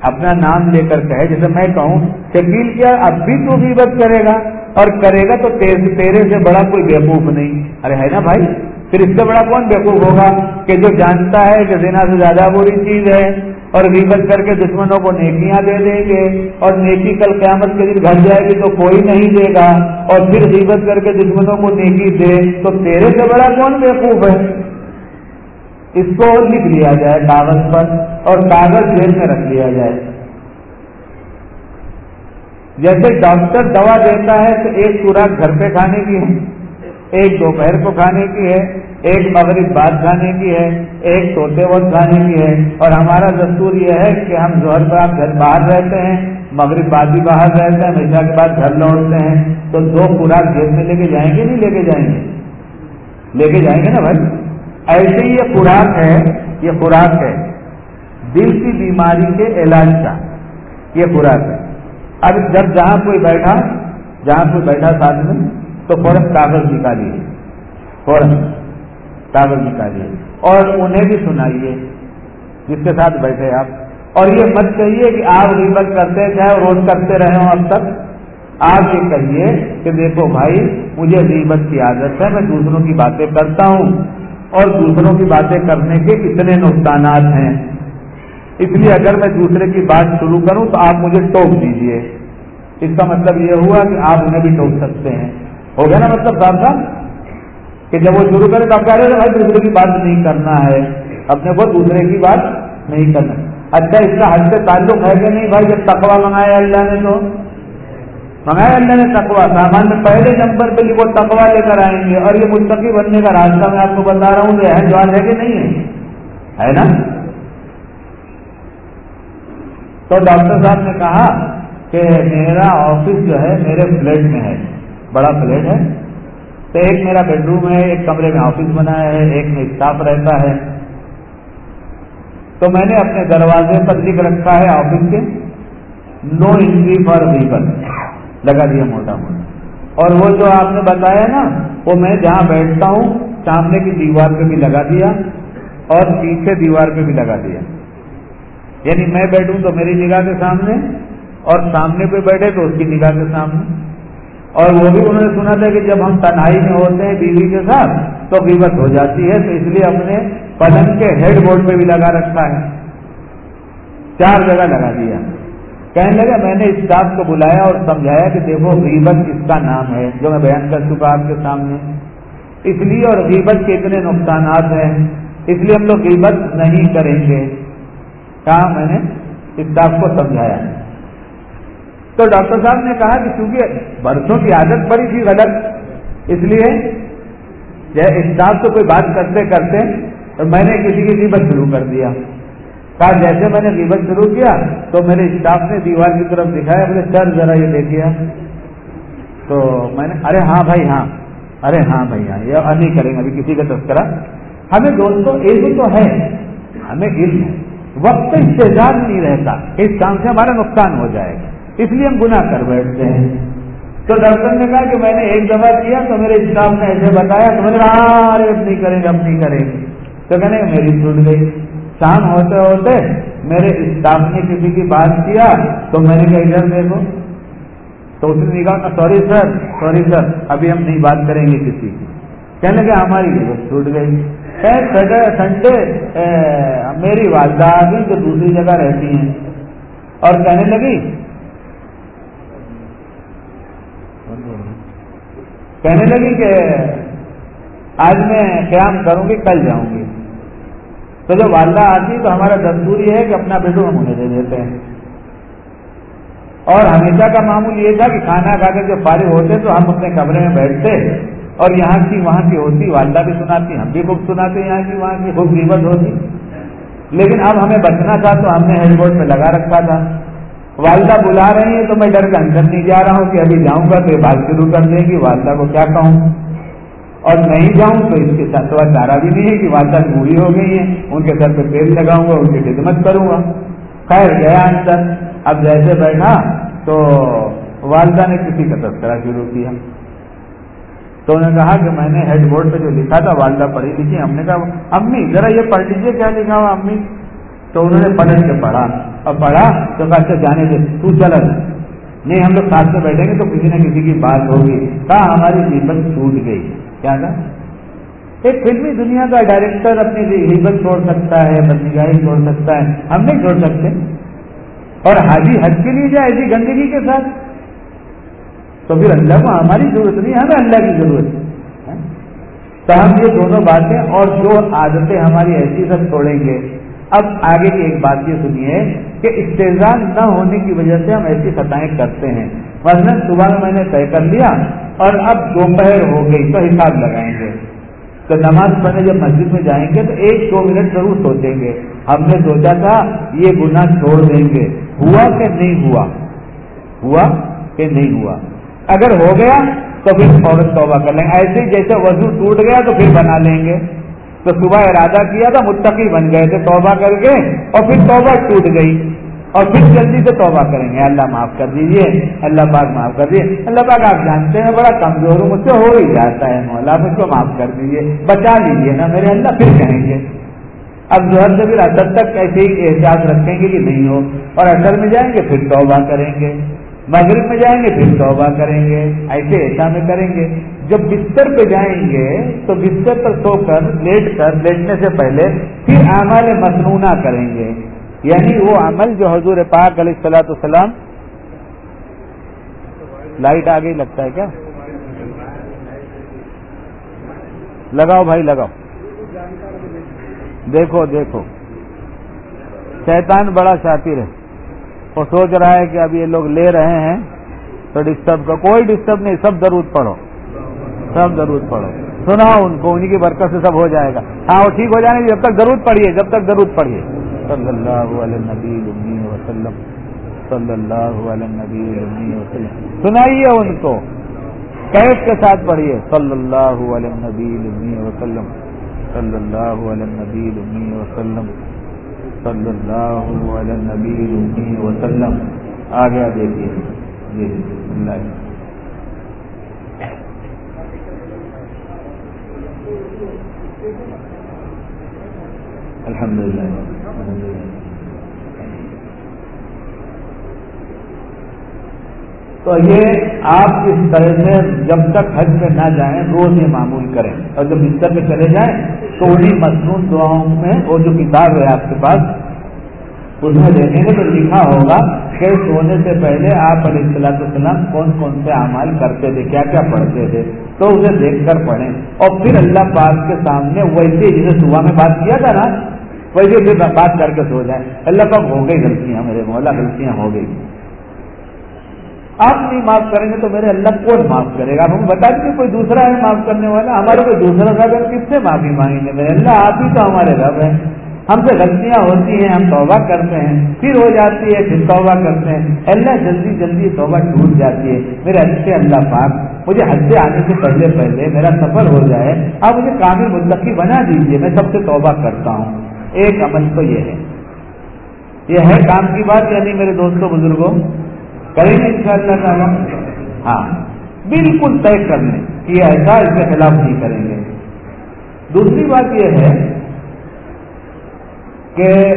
اپنا نام لے کر کہے، جیسے میں کہوں شکیل کیا اب بھی تو غیبت کرے گا اور کرے گا تو تیرے سے بڑا کوئی بیوقوف نہیں۔ ارے ہے نا بھائی؟ پھر اس سے بڑا کون بیوقوف ہوگا کہ جو جانتا ہے کہ زنا سے زیادہ بری چیز ہے اور غیبت کر کے دشمنوں کو نیکیاں دے دیں گے اور نیکی کل قیامت کے دن گھر جائے گی تو کوئی نہیں دے گا اور پھر غیبت کر کے دشمنوں کو نیکی دے تو تیرے سے بڑا کون بیوقوف ہے؟ اس کو لکھ لیا جائے کاغذ پر اور کاغذ جیل میں رکھ لیا جائے۔ جیسے ڈاکٹر دوا دیتا ہے تو ایک خوراک گھر پہ کھانے کی ہے، ایک دوپہر کو کھانے کی ہے، ایک مغرب بعد کھانے کی ہے، ایک سوتے وقت کھانے کی ہے۔ اور ہمارا دستور یہ ہے کہ ہم زہر پر آپ گھر باہر رہتے ہیں، مغرب بعد بھی باہر رہتے ہیں ہمیشہ کے بعد گھر لوٹتے ہیں۔ تو دو خوراک جیب میں لے کے جائیں گے، نہیں لے کے جائیں گے؟ لے کے جائیں گے نا بھائی؟ ایسے ہی یہ خوراک ہے، یہ خوراک ہے۔ دل کی بیماری کے علاج کا یہ خوراک ہے۔ اب جب جہاں کوئی بیٹھا، جہاں کوئی بیٹھا ساتھ میں، تو فوراً کاغذ نکالیے۔ فوراً کاغذ نکالیے۔ اور انہیں بھی سنائیے۔ جس کے ساتھ بیٹھے آپ؟ اور یہ مت کہیے کہ آپ ریبت کرتے چاہے روز کرتے رہے ہوں اب تک۔ آپ یہ کہیے کہ دیکھو بھائی، مجھے ریبت کی عادت ہے، میں دوسروں کی باتیں کرتا ہوں۔ اور دوسروں کی باتیں کرنے کے اتنے نقصانات ہیں۔ اس لیے اگر میں دوسرے کی بات شروع کروں تو آپ مجھے ٹوک دیجیے۔ اس کا مطلب یہ ہوا کہ آپ انہیں بھی ٹوک سکتے ہیں۔ ہو گیا نا مطلب صاحب صاحب؟ کہ جب وہ شروع کرے تو آپ کہہ رہے بھائی دوسرے کی بات نہیں کرنا ہے۔ اپنے کو دوسرے کی بات نہیں کرنا۔ اچھا اس کا حد سے تعلق ہے کہ نہیں بھائی؟ جب تقوا منگایا اللہ نے تو۔ منگایا اللہ نے تقوا سامان میں پہلے نمبر پہ وہ تقوا لے کر آئیں گے اور یہ مستقی بننے کا راستہ میں آپ کو بتا رہا ہوں یہ جوان ہے کہ نہیں ہے ہے نا؟ تو ڈاکٹر صاحب نے کہا کہ میرا آفس جو ہے میرے فلیٹ میں ہے، بڑا فلیٹ ہے۔ تو ایک میرا بیڈ روم ہے، ایک کمرے میں آفس بنایا ہے، ایک میں اسٹاف رہتا ہے۔ تو میں نے اپنے دروازے پر لکھ رکھا ہے آفس کے۔ نو انٹری فار ویپن لگا دیا موٹا موٹا۔ اور وہ جو آپ نے بتایا نا، وہ میں جہاں بیٹھتا ہوں، سامنے کی دیوار پہ بھی لگا دیا اور پیچھے دیوار پہ بھی لگا دیا۔ یعنی میں بیٹھوں تو میری نگاہ کے سامنے اور سامنے پہ بیٹھے تو اس کی نگاہ کے سامنے۔ اور وہ بھی انہوں نے سنا تھا کہ جب ہم تنہائی میں ہوتے ہیں بیوی کے ساتھ، تو قیمت ہو جاتی ہے، تو اس لیے اپنے پلنگ کے ہیڈ بورڈ پہ بھی لگا رکھا ہے۔ چار جگہ لگا دیا۔ کہنے لگا، میں نے اسٹاف کو بلایا اور سمجھایا کہ دیکھو غیبت اس کا نام ہے جو میں بیان کر چکا آپ کے سامنے. اس لیے اور غیبت کے اتنے نقصانات ہیں، اس لیے ہم لوگ غیبت نہیں کریں گے۔ کہا میں نے اسٹاف کو سمجھایا۔ تو ڈاکٹر صاحب نے کہا کہ چونکہ برسوں کی عادت پڑی تھی غلط، اس لیے اسٹاف سے کوئی بات کرتے کرتے تو میں نے کسی کی قیمت شروع کر دیا۔ کہا جیسے میں نے قیمت شروع کیا تو میرے اسٹاف نے دیوار کی طرف دکھایا بولے سر ذرا یہ دیکھیا تو میں نے ارے ہاں بھائی ہاں ارے ہاں بھائی ہاں یہ نہیں کریں گے ابھی کسی کا تذکرہ. ہمیں دوستوں علم تو ہے ہمیں علم ہے وقت انتظار نہیں رہتا اس کام سے ہمارا نقصان ہو جائے گا اس لیے ہم گناہ کر بیٹھتے ہیں۔ تو ڈاکٹر نے کہا کہ میں نے ایک دفعہ کیا تو میرے اسٹاف نے ایسے بتایا تو میں نے کہا ہاں، ارے اب نہیں کریں گے اب نہیں کریں گے۔ تو کہنے میری چھوٹ گئی۔ شام ہوتے ہوتے میرے اسٹاف نے کسی کی بات کیا تو میں نے کہا، ادھر دیکھو۔ تو اس نے کہا سوری سر سوری سر ابھی ہم نہیں بات کریں گے کسی کی. کہنے کہ ہماری ضرورت چھوٹ گئی. سنڈے میری والدہ بھی جو دوسری جگہ رہتی ہیں. اور کہنے لگی کہنے لگی کہ آج میں قیام کروں گی، کل جاؤں گی۔ تو جب والدہ آتی تو ہمارا دستور یہ ہے کہ اپنا بیڈ روم انہیں دے دیتے ہیں۔ اور ہمیشہ کا معمول یہ تھا کہ کھانا کھا کے جب فارغ ہوتے تو ہم اپنے کمرے میں بیٹھتے اور یہاں کی وہاں کی ہوتی، والدہ بھی سناتی، ہم بھی خوب سناتے یہاں کی وہاں کی خوب قیمت ہوتی۔ لیکن اب ہمیں بچنا تھا تو ہم نے ہیڈ بورڈ پہ لگا رکھا تھا۔ والدہ بلا رہی ہیں تو میں ڈر کے اندر نہیں جا رہا ہوں کہ ابھی جاؤں گا تو یہ بات شروع کر دیں گی، والدہ کو کیا کہوں؟ اور نہیں جاؤں تو اس کے ساتھ تھوڑا چارہ بھی نہیں ہے کہ والدہ بوڑھی ہو گئی ہیں، ان کے سر پہ تیل لگاؤں گا، ان کی خدمت کروں گا۔ خیر، گیا اندر اب جیسے بیٹھا تو والدہ نے کسی کا تذکرہ شروع کیا۔ تو انہوں نے کہا کہ میں نے ہیڈ بورڈ پہ جو لکھا تھا، والدہ پڑھی لکھی۔ ہم نے کہا، امی، ذرا یہ پڑھ لیجیے کیا لکھا ہوا امی؟ تو انہوں نے پلٹ کے پڑھا۔ اور پڑھا تو کہتے اچھا، جانے سے تو چلا نہیں، ہم لوگ ساتھ میں بیٹھیں گے تو کسی نہ کسی کی بات ہوگی۔ کہا، ہماری ہمت چھوٹ گئی۔ کیا تھا ایک فلمی دنیا کا ڈائریکٹر اپنی ہمت چھوڑ سکتا ہے بدنگاہی چھوڑ سکتا ہے۔ ہم نہیں چھوڑ سکتے۔ اور حاجی حج کے لیے جائے ایسی گندگی کے ساتھ۔ تو پھر اللہ کو ہماری ضرورت نہیں، ہمیں اللہ کی ضرورت۔ ہے تو ہم یہ دونوں باتیں اور جو عادتیں ہماری ایسی سب چھوڑیں گے۔ اب آگے کی ایک بات یہ سنیے کہ استعمال نہ ہونے کی وجہ سے ہم ایسی خطائیں کرتے ہیں۔ ورنہ صبح میں میں نے طے کر لیا اور اب دوپہر ہو گئی تو حساب لگائیں گے۔ تو نماز پڑھنے جب مسجد میں جائیں گے تو ایک دو منٹ ضرور سوچیں گے۔ ہم نے سوچا تھا یہ گناہ چھوڑ دیں گے۔ ہوا کہ نہیں ہوا؟ ہوا کہ نہیں ہوا؟ اگر ہو گیا تو پھر فوراً توبہ کر لیں۔ گے ایسے جیسے وضو ٹوٹ گیا تو پھر بنا لیں گے۔ تو صبح ارادہ کیا تھا، متقی بن گئے تھے توبہ کر کے اور پھر توبہ ٹوٹ گئی۔ اور پھر جلدی سے توبہ کریں گے۔ اللہ معاف کر دیجیے اللہ پاک معاف کر دیجیے اللہ پاک آپ جانتے ہیں، بڑا کمزور ہوں، مجھ سے ہو ہی جاتا ہے، مولا مجھ کو معاف کر دیجیے بچا لیجیے نا میرے اللہ، پھر کہیں گے۔ اب جو سے پھر اثر تک ایسے ہی احساس رکھیں گے کہ نہیں ہو۔ اور اثر میں جائیں گے، پھر توبہ کریں گے۔ مغرب میں جائیں گے، پھر توبہ کریں گے۔ ایسے ایسا میں کریں گے۔ جب بستر پہ جائیں گے، تو بستر پر سو کر، لیٹ کر، لیٹنے سے پہلے پھر عمل مصنوعہ کریں گے۔ یعنی وہ عمل جو حضور پاک علیہ السلاۃ السلام لائٹ آ گئی لگتا ہے کیا؟ لگاؤ بھائی، لگاؤ۔ دیکھو دیکھو۔ شیطان بڑا شاطر ہے۔ وہ سوچ رہا ہے کہ اب یہ لوگ لے رہے ہیں تو ڈسٹرب کا کوئی ڈسٹرب نہیں، سب ضرورت پڑھو۔ سب ضرورت پڑھو۔ سنا ان کو انہیں کی برکت سے سب ہو جائے گا۔ ہاں وہ ٹھیک ہو جائے گا جب تک ضرورت پڑھیے، جب تک ضرورت پڑھیے۔ صلی اللہ علیہ نبی وسلم. صلی اللہ علیہ نبی وسلم. سنائیے ان کو. کیف کے ساتھ پڑھیے؟ صلی اللہ علیہ نبی وسلم. صلی اللہ علیہ نبی وسلم. صلی اللہ علیہ نبی وسلم. آ گیا دیکھیے. جی اللہ Thank you. الحمد للہ۔ تو یہ آپ اس طرح سے جب تک حج میں نہ جائیں، روز یہ معمول کریں۔ اور جب بستر میں چلے جائیں، تو انہیں مصنون دعاؤں میں وہ جو کتاب ہے آپ کے پاس، اس میں دیکھیں گے تو لکھا ہوگا کہ سونے سے پہلے آپ علیہ السلاۃ السلام کون کون سے اعمال کرتے تھے، کیا کیا پڑھتے تھے، تو اسے دیکھ کر پڑھیں۔ اور پھر اللہ پاک کے سامنے ویسے جسے صبح میں بات کیا تھا نا ویسے پھر بات کر کے سو جائیں اللہ پاک ہو گئی غلطیاں میرے مولا، غلطیاں ہو گئی۔ آپ نہیں معاف کریں گے تو میرے اللہ کون معاف کرے گا؟ آپ ہمیں بتا دیجیے کوئی دوسرا ہے معاف کرنے والا؟ ہمارے کوئی دوسرا رب ہے؟ کس سے معافی مانگیں گے؟ میرے اللہ، آپ ہی تو ہمارے رب ہیں۔ ہم سے غلطیاں ہوتی ہیں، ہم توبہ کرتے ہیں۔ پھر ہو جاتی ہے، پھر توبہ کرتے ہیں۔ اللہ جلدی جلدی توبہ ٹوٹ جاتی ہے۔ میرے اچھے اللہ پاک، مجھے حد سے آنے سے پہلے پہلے میرا سفر ہو جائے، آپ مجھے کامل متقی بنا دیجیے میں سب سے توبہ کرتا ہوں۔ ایک عمل تو یہ ہے۔ یہ ہے کام کی بات یعنی میرے دوستوں، بزرگوں، کریں گے ان شاء اللہ تعالیٰ؟ ہاں۔ بالکل طے کر لیں کہ ایسا اس کے خلاف نہیں کریں گے۔ دوسری بات یہ ہے کہ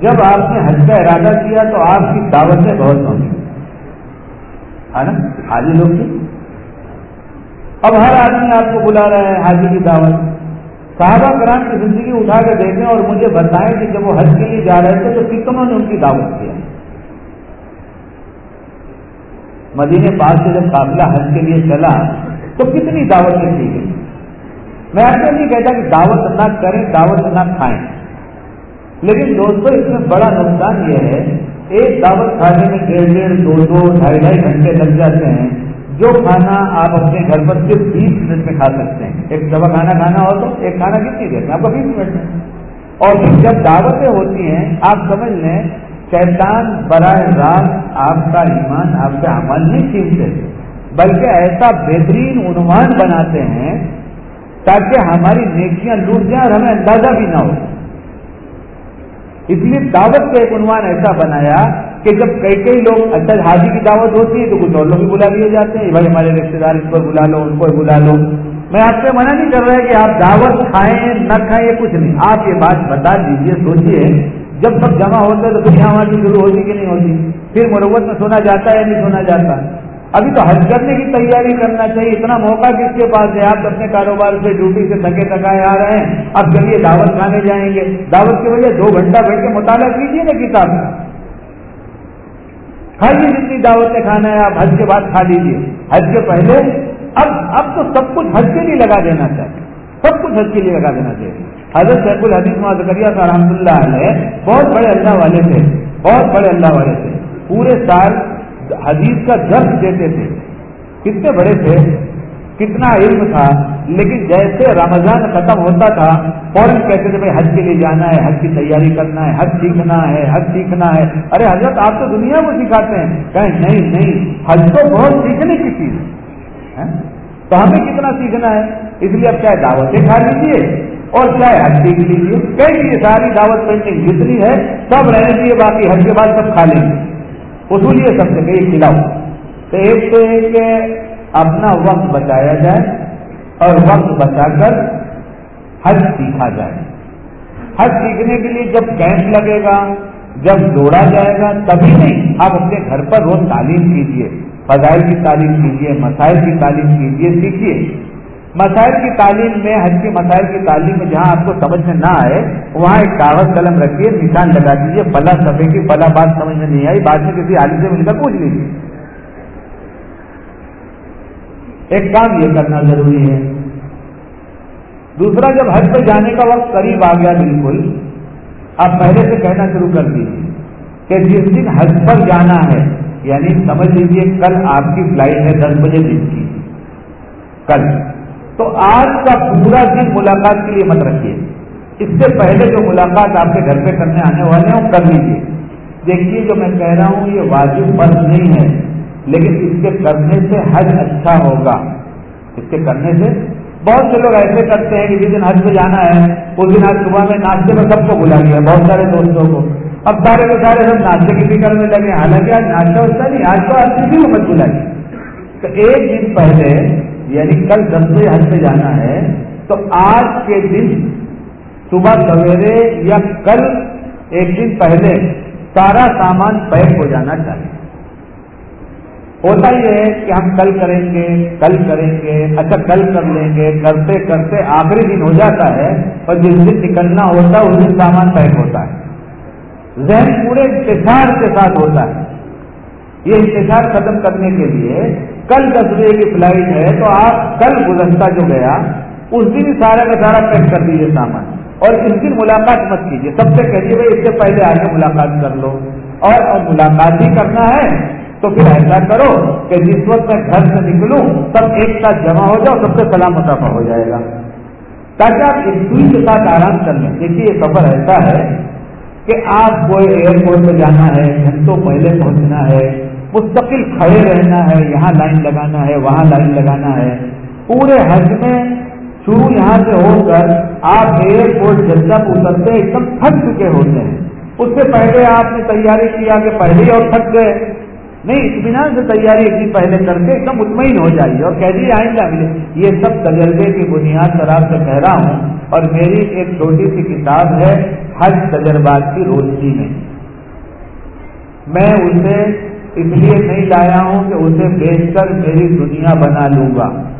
جب آپ نے حج کا ارادہ کیا تو آپ کی دعوتیں بہت ہوں گی ہے نا؟ حاجی لوگ اب ہر آدمی آپ کو بلا رہا ہے حاجی کی دعوت۔ صحابہ کرام کی زندگی اٹھا کے دیکھیں اور مجھے بتائیں کہ جب وہ حج کے لیے جا رہے تھے تو کتنوں نے ان کی دعوت کیا مدینے پاس سے جب قافلہ حج کے لیے چلا تو کتنی دعوتیں کی گئی میں آپ نہیں کہتا کہ دعوت نہ کریں، دعوت نہ کھائیں۔ لیکن دوستوں اس میں بڑا نقصان یہ ہے، ایک دعوت کھانے میں ڈیڑھ ڈیڑھ، دو دو، ڈھائی ڈھائی گھنٹے لگ جاتے ہیں۔ جو کھانا آپ اپنے گھر پر صرف بیس منٹ میں کھا سکتے ہیں۔ ایک دفعہ کھانا کھانا ہو تو ایک کھانا کتنی دیر میں؟ آپ کو بیس منٹ میں۔ اور جب دعوتیں ہوتی ہیں، آپ سمجھ لیں، شیطان براہ راست آپ کا ایمان، آپ کا عمل نہیں چھینتے۔ بلکہ ایسا بہترین عنوان بناتے ہیں تاکہ ہماری نیکیاں لوٹ جائیں اور ہمیں اندازہ بھی نہ ہو۔ اس لیے دعوت کا ایک عنوان ایسا بنایا کہ جب کئی کئی لوگ اچھا حاضی کی دعوت ہوتی ہے تو کچھ اور لوگ بھی بلا لیے جاتے ہیں، بھائی ہمارے رشتے دار اس کو بلا لو، ان کو بلا لو۔ میں آپ سے منع نہیں کر رہا کہ آپ دعوت کھائیں، نہ کھائیں کچھ نہیں۔ آپ یہ بات بتا دیجیے سوچیے جب سب جمع ہوتے تو پھر یہاں کی شروع ہوتی کہ نہیں ہوتی؟ پھر مروت میں سونا جاتا ہے یا نہیں سونا جاتا؟ ابھی تو حج کرنے کی تیاری کرنا چاہیے، اتنا موقع کس کے پاس ہے؟ آپ اپنے کاروبار سے، ڈیوٹی سے تھکے تھکائے آ رہے ہیں۔ اب چلیے دعوت کھانے جائیں گے۔ دعوت کی وجہ دو گھنٹہ بیٹھ کے مطالعہ کیجیے نا کتاب۔ کھائیے جتنی دعوتیں کھانا ہے، آپ حج کے بعد کھا لیجیے حج کے پہلے، اب اب تو سب کچھ حج کے لیے لگا دینا چاہیے۔ سب کچھ حج کے لیے لگا دینا چاہیے۔ حضرت سیف الحدیث مذکریہ کا رحمۃ اللہ علیہ بہت بڑے اللہ والے تھے۔ بہت بڑے اللہ والے تھے۔ پورے سال حدیث کا درد دیتے تھے۔ کتنے بڑے تھے، کتنا علم تھا۔ لیکن جیسے رمضان ختم ہوتا تھا، فوراً کہتے تھے، بھائی حج کے لیے جانا ہے، حج کی تیاری کرنا ہے، حج سیکھنا ہے، حج سیکھنا ہے۔ ارے حضرت، آپ تو دنیا کو سکھاتے ہیں۔ کہیں، نہیں نہیں، حج تو بہت سیکھنے کی چیز ہے تو ہمیں کتنا سیکھنا ہے؟ اس لیے اب چاہے دعوتیں کھا لیجیے اور چاہے حج سیکھ لیجیے کئی ساری دعوت پینٹنگ جتنی ہے، سب رہنے دیے باقی حج کے بعد سب کھا لیں گے۔ اصولیے سب سے کہیں کھلاؤ تو ایک تو کہ اپنا وقت بچایا جائے اور وقت بچا کر حج سیکھا جائے۔ حج سیکھنے کے لیے جب کیمپ لگے گا، جب جوڑا جائے گا، تبھی نہیں، آپ اپنے گھر پر روز تعلیم کیجیے فضائل کی تعلیم کیجیے مسائل کی تعلیم کیجیے سیکھیے مسائل کی تعلیم میں، حج کے مسائل کی تعلیم میں جہاں آپ کو سمجھ میں نہ آئے، وہاں ایک کاغذ قلم رکھیے نشان لگا دیجیے پلا سفے کی پلا بات سمجھ میں نہیں آئی، بعد میں کسی عالم سے مل کر پوچھ لیجیے ایک کام یہ کرنا ضروری ہے۔ دوسرا، جب حج پہ جانے کا وقت قریب آ گیا بالکل، آپ پہلے سے کہنا شروع کر دیجیے کہ جس دن حج پر جانا ہے یعنی سمجھ لیجیے کل آپ کی فلائٹ ہے دس بجے دن کی، کل۔ تو آج کا پورا دن ملاقات کے لیے مت رکھیے۔ اس سے پہلے جو ملاقات آپ کے گھر پہ کرنے آنے والے ہیں، وہ کر لیجیے دیکھیے، جو میں کہہ رہا ہوں، یہ واجب فرض نہیں ہے۔ لیکن اس کے کرنے سے حج اچھا ہوگا۔ اس کے کرنے سے بہت سے لوگ ایسے کرتے ہیں کہ جس دن حج پہ جانا ہے، اس دن آج صبح میں ناشتے میں سب کو بلا لیا، بہت سارے دوستوں کو۔ اب سارے کے سارے سب ناشتے کی فکر میں لگے، حالانکہ آج ناشتہ ہوتا نہیں، آج تو آج کسی کو مت بلائی تو ایک دن پہلے یعنی کل دس بجے حج پہ جانا ہے، تو آج کے دن صبح سویرے یا کل ایک دن پہلے سارا سامان پیک ہو جانا چاہیے۔ ہوتا یہ ہے کہ ہم کل کریں گے، کل کریں گے اچھا کل کر لیں گے، کرتے کرتے آخری دن ہو جاتا ہے اور جس دن نکلنا ہوتا ہے، اس دن سامان پیک ہوتا ہے۔ ذہن پورے انتظار کے ساتھ ہوتا ہے۔ یہ انتظار ختم کرنے کے لیے کل دس بجے کی فلائٹ ہے، تو آپ کل گزشتہ جو گیا، اس دن سارا کا سارا پیک کر دیجیے سامان۔ اور اس دن ملاقات مت کیجیے سب سے کہیے بھائی، اس سے پہلے آگے ملاقات کر لو۔ اور ملاقات ہی کرنا ہے۔ تو پھر ایسا کرو کہ جس وقت میں گھر سے نکلوں، سب ایک ساتھ جمع ہو جاؤ، سب سے سلام مسافہ ہو جائے گا۔ تاکہ آپ اس کے ساتھ آرام کر لیں۔ دیکھیے، یہ سفر ایسا ہے کہ آپ کو ایئرپورٹ پہ جانا ہے، گھنٹوں پہلے پہنچنا ہے، مستقل کھڑے رہنا ہے، یہاں لائن لگانا ہے، وہاں لائن لگانا ہے۔ پورے حج میں شروع یہاں سے ہو کر آپ ایئرپورٹ جدہ اترتے، ایک دم تھک چکے ہوتے ہیں۔ اس سے پہلے آپ نے تیاری کیا کہ پہلے ہی اور تھک گئے۔ نہیں، اطمینان سے تیاری اتنی پہلے کر کے ایک دم مطمئن ہو جائیے اور کہہ دیے آئندہ ملے یہ سب تجربے کی بنیاد پر آپ سے کہہ رہا ہوں اور میری ایک چھوٹی سی کتاب ہے حج تجربات کی روشنی میں۔ میں اسے اس لیے نہیں لایا ہوں کہ اسے بیچ کر میری دنیا بنا لوں گا۔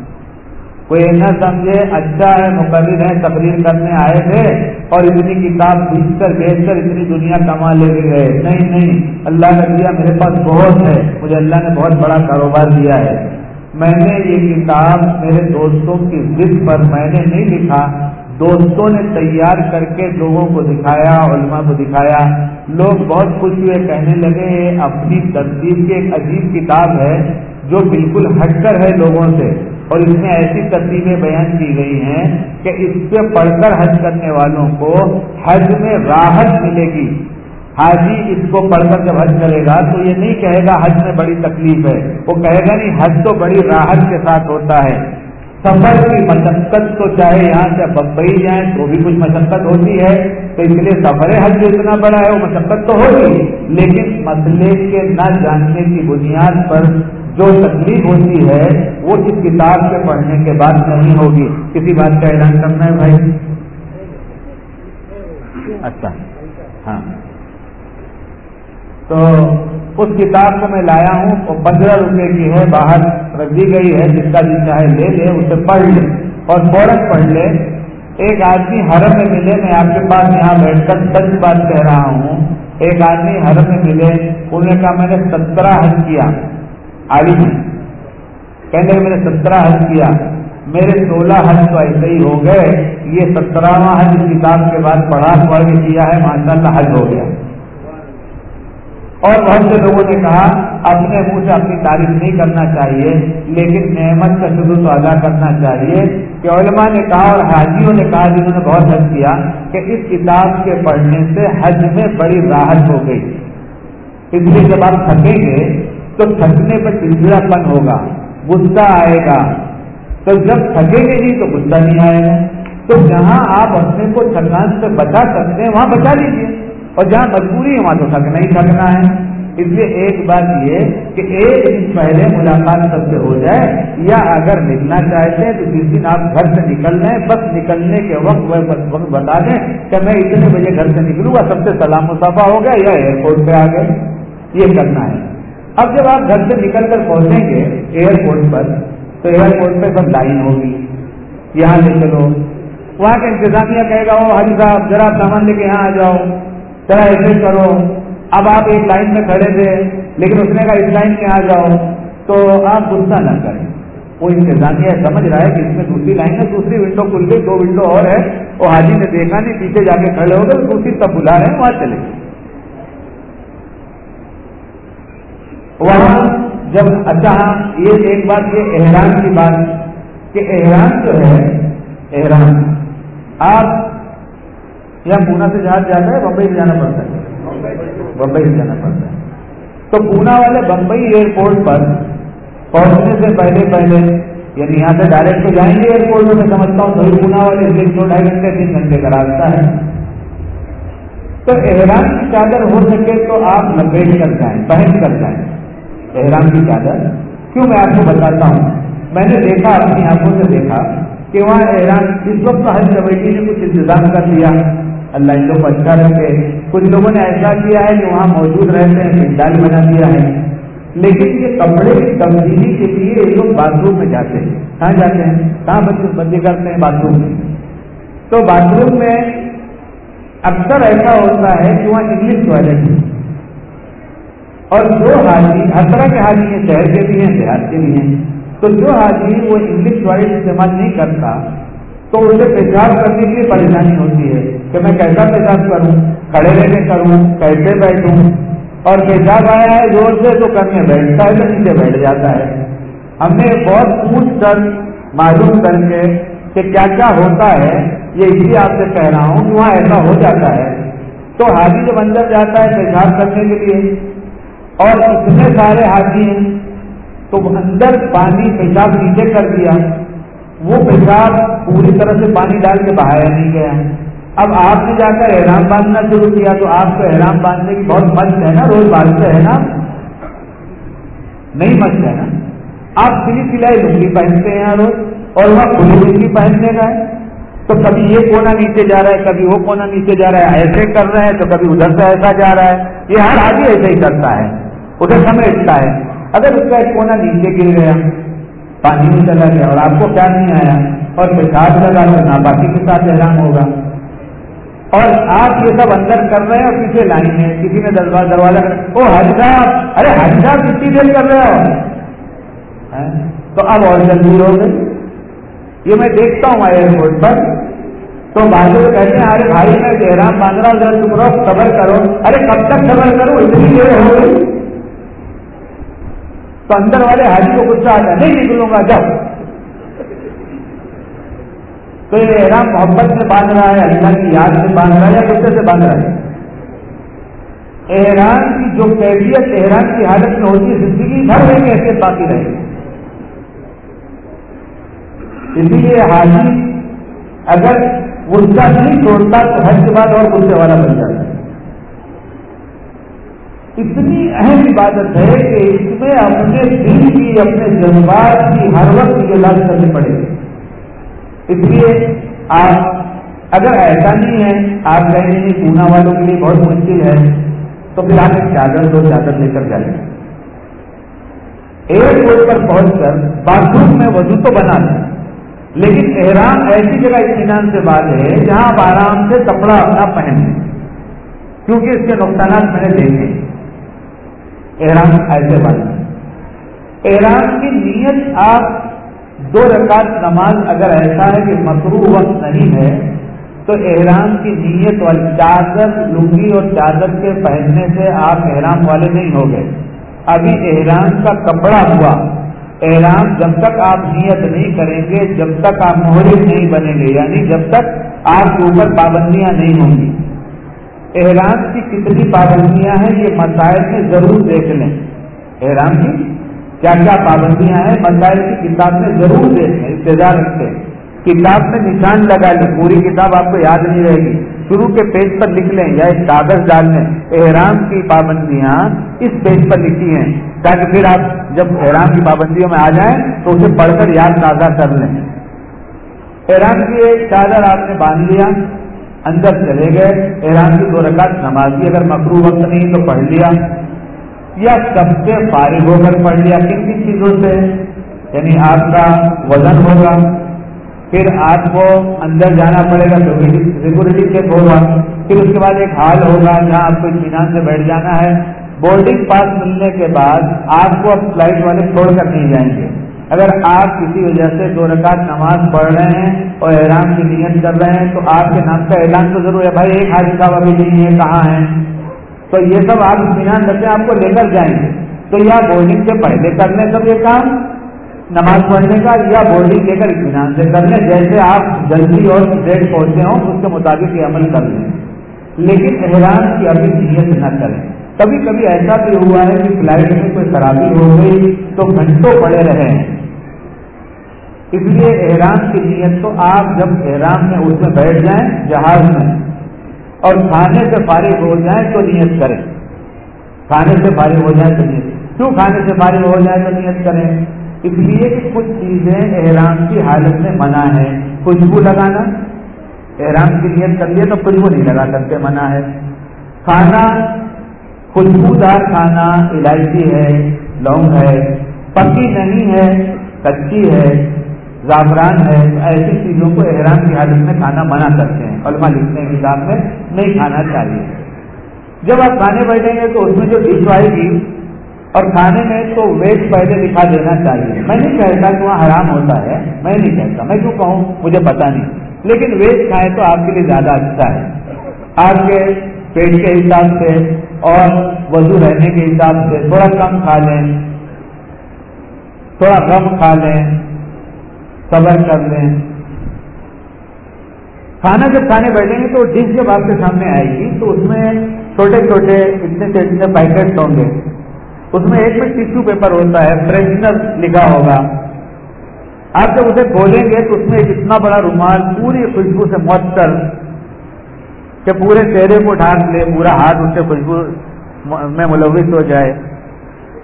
کوئی نہ سمجھے اچھا ہے مقرر ہے، تقریر کرنے آئے تھے اور اتنی کتاب بیچ کر بیچ کر اتنی دنیا کما لے کے گئے۔ نہیں نہیں، اللہ نے دیا، میرے پاس بہت ہے، مجھے اللہ نے بہت بڑا کاروبار دیا ہے۔ میں نے یہ کتاب میرے دوستوں کی ضد پر میں نے نہیں لکھا۔ دوستوں نے تیار کر کے لوگوں کو دکھایا، علماء کو دکھایا۔ لوگ بہت خوش ہوئے، کہنے لگے اپنی تصدیق کی ایک عجیب کتاب ہے جو بالکل ہٹ کر ہے لوگوں سے۔ اور اس میں ایسی ترتیبیں بیان کی گئی ہیں کہ اس سے پڑھ کر حج کرنے والوں کو حج میں راحت ملے گی۔ حاجی اس کو پڑھ کر جب حج کرے گا تو یہ نہیں کہے گا حج میں بڑی تکلیف ہے، وہ کہے گا نہیں، حج تو بڑی راحت کے ساتھ ہوتا ہے۔ سفر کی مشقت تو چاہے یہاں سے بمبئی جائیں تو بھی کچھ مشقت ہوتی ہے، تو اس لیے سفر حج جو اتنا بڑا ہے، وہ مشقت تو ہوگی لیکن مسئلے کے نہ جاننے کی بنیاد پر جو تکلیف ہوتی ہے، وہ اس کتاب کے پڑھنے کے بعد نہیں ہوگی۔ کسی بات کا اعلان کرنا ہے بھائی؟ اچھا۔ ہاں۔ تو اس کتاب کو میں لایا ہوں، وہ پندرہ روپے کی ہے، باہر رکھ دی گئی ہے، جس کا جی چاہے لے لے، اسے پڑھ لے۔ اور فوراً پڑھ لے۔ ایک آدمی حرم میں ملے، میں آپ کے پاس یہاں بیٹھ کر سچ بات کہہ رہا ہوں۔ ایک آدمی حرم میں ملے، انہوں نے کہا، میں نے سترہ حج کیا۔ عالم کہنے میں نے سترہ حج کیا۔ میرے سولہ حج تو ایسے ہی ہو گئے۔ یہ سترہواں حج کتاب کے بعد پڑھا پڑھ کے کیا ہے ماشاء اللہ حج ہو گیا۔ اور بہت سے لوگوں نے کہا، اپنے منہ سے اپنی تعریف نہیں کرنا چاہیے، لیکن نعمت کا شروع تو ادا کرنا چاہیے۔ کہ علماء نے کہا اور حاجیوں نے کہا، جنہوں نے بہت حج کیا، کہ اس کتاب کے پڑھنے سے حج میں بڑی راحت ہو گئی۔ اس لیے جب آپ تھکیں گے تو تھکنے پہ چڑچڑا پن ہوگا، غصہ آئے گا۔ تو جب تھکے گے نہیں تو غصہ نہیں آئے گا۔ تو جہاں آپ اپنے کو تھکان سے بچا سکتے ہیں، وہاں بچا لیجیے اور جہاں مجبوری ہے، وہاں تو تھکنا ہی تھکنا ہے۔ اس لیے ایک بات یہ کہ ایک دن پہلے ملاقات سب سے ہو جائے۔ یا اگر نکلنا چاہتے ہیں تو جس دن آپ گھر سے نکل رہے ہیں، بس نکلنے کے وقت وقت بتا دیں کہ میں اتنے بجے گھر سے نکلوں گا، سب سے سلام مسافہ ہو گیا یا ایئرپورٹ پہ آ گئے۔ یہ کرنا ہے۔ اب جب آپ گھر سے نکل کر پہنچیں گے ایئرپورٹ پر، تو ایئرپورٹ پہ سب لائن ہوگی۔ یہاں لے چلو وہاں کا انتظامیہ کہے گا وہ حاجی صاحب، ذرا سامان لے کے یہاں آ جاؤ۔ ذرا ایسے کرو۔ اب آپ ایک لائن میں کھڑے تھے، لیکن اس نے کہا اس لائن میں آ جاؤ۔ تو آپ غصہ نہ کریں۔ وہ انتظامیہ سمجھ رہا ہے کہ اس میں دوسری لائن ہے، دوسری ونڈو کھل گئی، دو ونڈو اور ہے۔ وہ حاجی نے دیکھا نہیں، پیچھے جا کے کھڑے ہو گئے دوسری تب بلا رہے ہیں، وہاں چلے گئے وہاں جب اچھا یہ ایک بات یہ احرام کی بات کہ احرام جو ہے، احرام، آپ یا پونا سے جہاز جاتا ہے، بمبئی سے جانا پڑتا ہے۔ بمبئی سے جانا پڑتا ہے۔ تو پونا والے بمبئی ایئرپورٹ پر پہنچنے سے پہلے پہلے یعنی یہاں سے ڈائریکٹ تو جائیں گے ایئرپورٹ میں سمجھتا ہوں سبھی پونا والے دن دو، ڈھائی گھنٹے، تین گھنٹے کا راستہ ہے۔ تو احرام کی چادر ہو سکے تو آپ لپیٹ کر جائیں پہن کر جائیں۔ احرام کی چادر کیوں میں آپ کو بتاتا ہوں؟ میں نے دیکھا، اپنی آنکھوں سے دیکھا کہ وہاں احرام اس وقت حج کمیٹی نے کچھ انتظام کر دیا اللہ ان لوگ کو اچھا رکھے۔ کچھ لوگوں نے ایسا کیا ہے کہ وہاں موجود رہتے ہیں پنڈال بنا دیا ہے۔ لیکن یہ کپڑے کی تبدیلی کے لیے یہ لوگ باتھ روم میں جاتے ہیں۔ کہاں جاتے ہیں؟ کہاں بچے بندی کرتے ہیں باتھ روم میں تو باتھ روم میں اکثر ایسا ہوتا ہے کہ وہاں انگلش ٹوائلٹ اور جو حاجی، ہر طرح کے حاجی ہیں، شہر کے بھی ہیں، دیہات کے بھی ہیں، تو جو حاجی وہ انگلش ٹوائلٹ استعمال نہیں کرتا، تو اسے پیشاب کرنے کے لیے پریشانی ہوتی ہے کہ میں کیسا پیشاب کروں، کھڑے رہ کے کروں، کیسے بیٹھوں؟ اور پیشاب آیا ہے زور سے تو کرنے بیٹھتا ہے تو نیچے بیٹھ جاتا ہے۔ ہم نے بہت پوچھ کر معلوم کر کے کہ کیا کیا ہوتا ہے، یہ اسی آپ سے کہہ رہا ہوں کہ وہاں ایسا ہو جاتا ہے۔ تو حاجی جب اندر جاتا ہے پیشاب کرنے کے لیے اور اتنے سارے حاجی تو اندر پانی پیشاب نیچے کر دیا، وہ پیشاب پوری طرح سے پانی ڈال کے بہایا نہیں گیا اب آپ نے جا کر احرام باندھنا شروع کیا، تو آپ کو احرام باندھنے کی بہت مست ہے نا، روز باندھتے ہیں نا نہیں مسئلہ ہے نا۔ آپ سلی سلائی لنگی پہنتے ہیں روز، اور وہاں کھلی لنگی پہننے کا ہے۔ تو کبھی یہ کونا نیچے جا رہا ہے، کبھی وہ کونا نیچے جا رہا ہے، ایسے کر رہے ہیں تو کبھی ادھر سے ایسا جا رہا ہے۔ یہ ہر آدمی ایسے ہی کرتا ہے۔ ادھر سمیٹتا ہے۔ اگر اس کا ایک کونا نیچے گر گیا، پانی میں چلا گیا اور آپ کو کیا نہیں آیا، اور پیشاب لگا تو ناپاکی کے ساتھ حیران ہوگا۔ اور آپ یہ سب اندر کر رہے ہیں اور پیچھے لائن ہے۔ کسی نے دروازہ کر او حج صاحب، ارے حج صاحب، کتنی دیر کر رہے ہو؟ ہاں؟ تو اب اور جلدی ہو گئی۔ یہ میں دیکھتا ہوں ایئرپورٹ پر۔ تو بازو کہتے ہیں، ارے بھائی، میں جہرام باندھ رہا ذرا چپ رہو صبر کرو۔ ارے کب تک صبر کرو اتنی دیر ہو گئی۔ تو اندر والے حاجی کو غصہ آتا نہیں نکلوں گا جب تو یہ احرام محبت سے باندھ رہا ہے، اللہ کی یاد سے باندھ رہا ہے یا غصے سے باندھ رہا ہے؟ احرام کی جو کیفیت احرام کی حالت میں ہوتی ہے، زندگی بھر رہے کیسے باقی رہے۔ اسی لیے حاجی اگر غصہ نہیں چھوڑتا تو ہر کے بعد اور غصے والا بن جاتا۔ ہے اتنی اہم عبادت ہے کہ اس میں اپنے دل کی، اپنے جذبات کی ہر وقت علاج کرنی پڑے۔ گی اس لیے آپ، اگر ایسا نہیں ہے، آپ کہیں گے پونا والوں کے لیے بہت مشکل ہے، تو پھر آپ ایک چادر دو چادر لے کر جائیں۔ ایئرپورٹ پر پہنچ کر باتھ روم میں وضو تو بنا دیں لیکن احرام ایسی جگہ اطمینان سے بات ہے جہاں آپ آرام سے کپڑا اپنا پہن لیں۔ کیونکہ اس کے نقصانات میں نے دیکھے احرام ایسے بات احرام کی نیت آپ دو رکعت نماز اگر ایسا ہے کہ مصروع وقت نہیں ہے، تو احرام کی نیت والی چادر لنگی اور چادر کے پہننے سے آپ احرام والے نہیں ہو گئے۔ ابھی احرام کا کپڑا ہوا۔ احرام جب تک آپ نیت نہیں کریں گے، جب تک آپ محرم نہیں بنیں گے یعنی جب تک آپ کے اوپر پابندیاں نہیں ہوں گی۔ احرام کی کتنی پابندیاں ہیں یہ مسائل میں ضرور دیکھ لیں۔ احرام کی کیا کیا پابندیاں ہیں؟ مسائل کی کتاب میں ضرور دیکھیں انتظار رکھیں کتاب میں نشان لگا لیں، پوری کتاب آپ کو یاد نہیں رہے گی۔ شروع کے پیج پر لکھ لیں یا ایک کاغذ ڈال لیں۔ احرام کی پابندیاں اس پیج پر لکھی ہیں تاکہ پھر آپ جب احرام کی پابندیوں میں آ جائیں تو اسے پڑھ کر یاد تازہ کر لیں۔ احرام کی ایک چادر آپ نے باندھ لیا۔ اندر چلے گئے احرام کی دو رکعت نمازی اگر مکرو وقت نہیں تو پڑھ لیا، یا سب سے فارغ ہو کر پڑھ لیا، کن کن چیزوں سے؟ یعنی آپ کا وزن ہوگا، پھر آپ کو اندر جانا پڑے گا سیکورٹی چیک ہوگا پھر اس کے بعد ایک ہال ہوگا جہاں آپ کو اطمینان سے بیٹھ جانا ہے۔ بورڈنگ پاس ملنے کے بعد آپ کو اب فلائٹ والے چھوڑ کر نہیں جائیں گے۔ اگر آپ کسی وجہ سے دو رکعت نماز پڑھ رہے ہیں اور احرام کی نیت کر رہے ہیں تو آپ کے نام کا اعلان تو ضرور ہے، بھائی ایک حاجی صاحب ابھی نہیں ہے کہاں ہے تو یہ سب آپ اطمینان رکھیں آپ کو لے کر جائیں گے۔ تو یا بورڈنگ سے پہلے کر لیں سب یہ کام، نماز پڑھنے کا، یا بورڈنگ لے کر اطمینان سے کر لیں جیسے آپ جلدی اور ڈیٹ پہنچے ہوں، اس کے مطابق یہ عمل کر لیں۔ لیکن احرام کی ابھی نیت نہ کریں۔ کبھی کبھی ایسا بھی ہوا ہے کہ فلائٹ میں کوئی خرابی ہو گئی تو گھنٹوں پڑے رہے ہیں۔ اس لیے احرام کی نیت تو آپ جب احرام میں اس میں بیٹھ جائیں جہاز میں اور کھانے سے فارغ ہو جائیں تو نیت کریں۔ کھانے سے فارغ ہو جائیں تو نیت کیوں کھانے سے فارغ ہو جائے تو نیت کریں؟ اس لیے کہ کچھ چیزیں احرام کی حالت میں منع ہے خوشبو لگانا۔ احرام کی نیت کر لیے تو خوشبو نہیں لگا سکتے، منع ہے۔ کھانا خوشبودار کھانا الائچی ہے، لونگ ہے، پکی نہیں ہے، کچی ہے، زعفران ہے، ایسی چیزوں کو احرام کی حالت میں کھانا منع کرتے ہیں۔ علماء لکھنے کے حساب میں نہیں کھانا چاہیے۔ جب آپ کھانے بیٹھیں گے تو اس میں جو ڈش آئے گی اور کھانے میں تو ویج پہلے دکھا دینا چاہیے۔ میں نہیں کہتا کہ وہاں حرام ہوتا ہے، میں نہیں کہتا۔ میں کیوں کہوں؟ مجھے پتا نہیں۔ لیکن ویج کھائیں تو آپ کے لیے زیادہ اچھا ہے۔ آپ کے پیٹ کے حساب سے اور وضو رہنے کے حساب سے تھوڑا کم کھا لیں، تھوڑا کم کھا لیں، صبر کر لیں۔ کھانا جب کھانے بیٹھیں گے تو ڈش جب آپ کے سامنے آئے گی تو اس میں چھوٹے چھوٹے اتنے سے اتنے پیکٹ ہوں گے۔ اس میں ایک میں ٹیشو پیپر ہوتا ہے فریشنر لکھا ہوگا۔ آپ جب اسے کھولیں گے تو اس میں ایک اتنا بڑا رومال، پوری خوشبو سے معطر کہ پورے چہرے کو ڈھانک لے، پورا ہاتھ اس سے خوشبو میں ملوث ہو جائے۔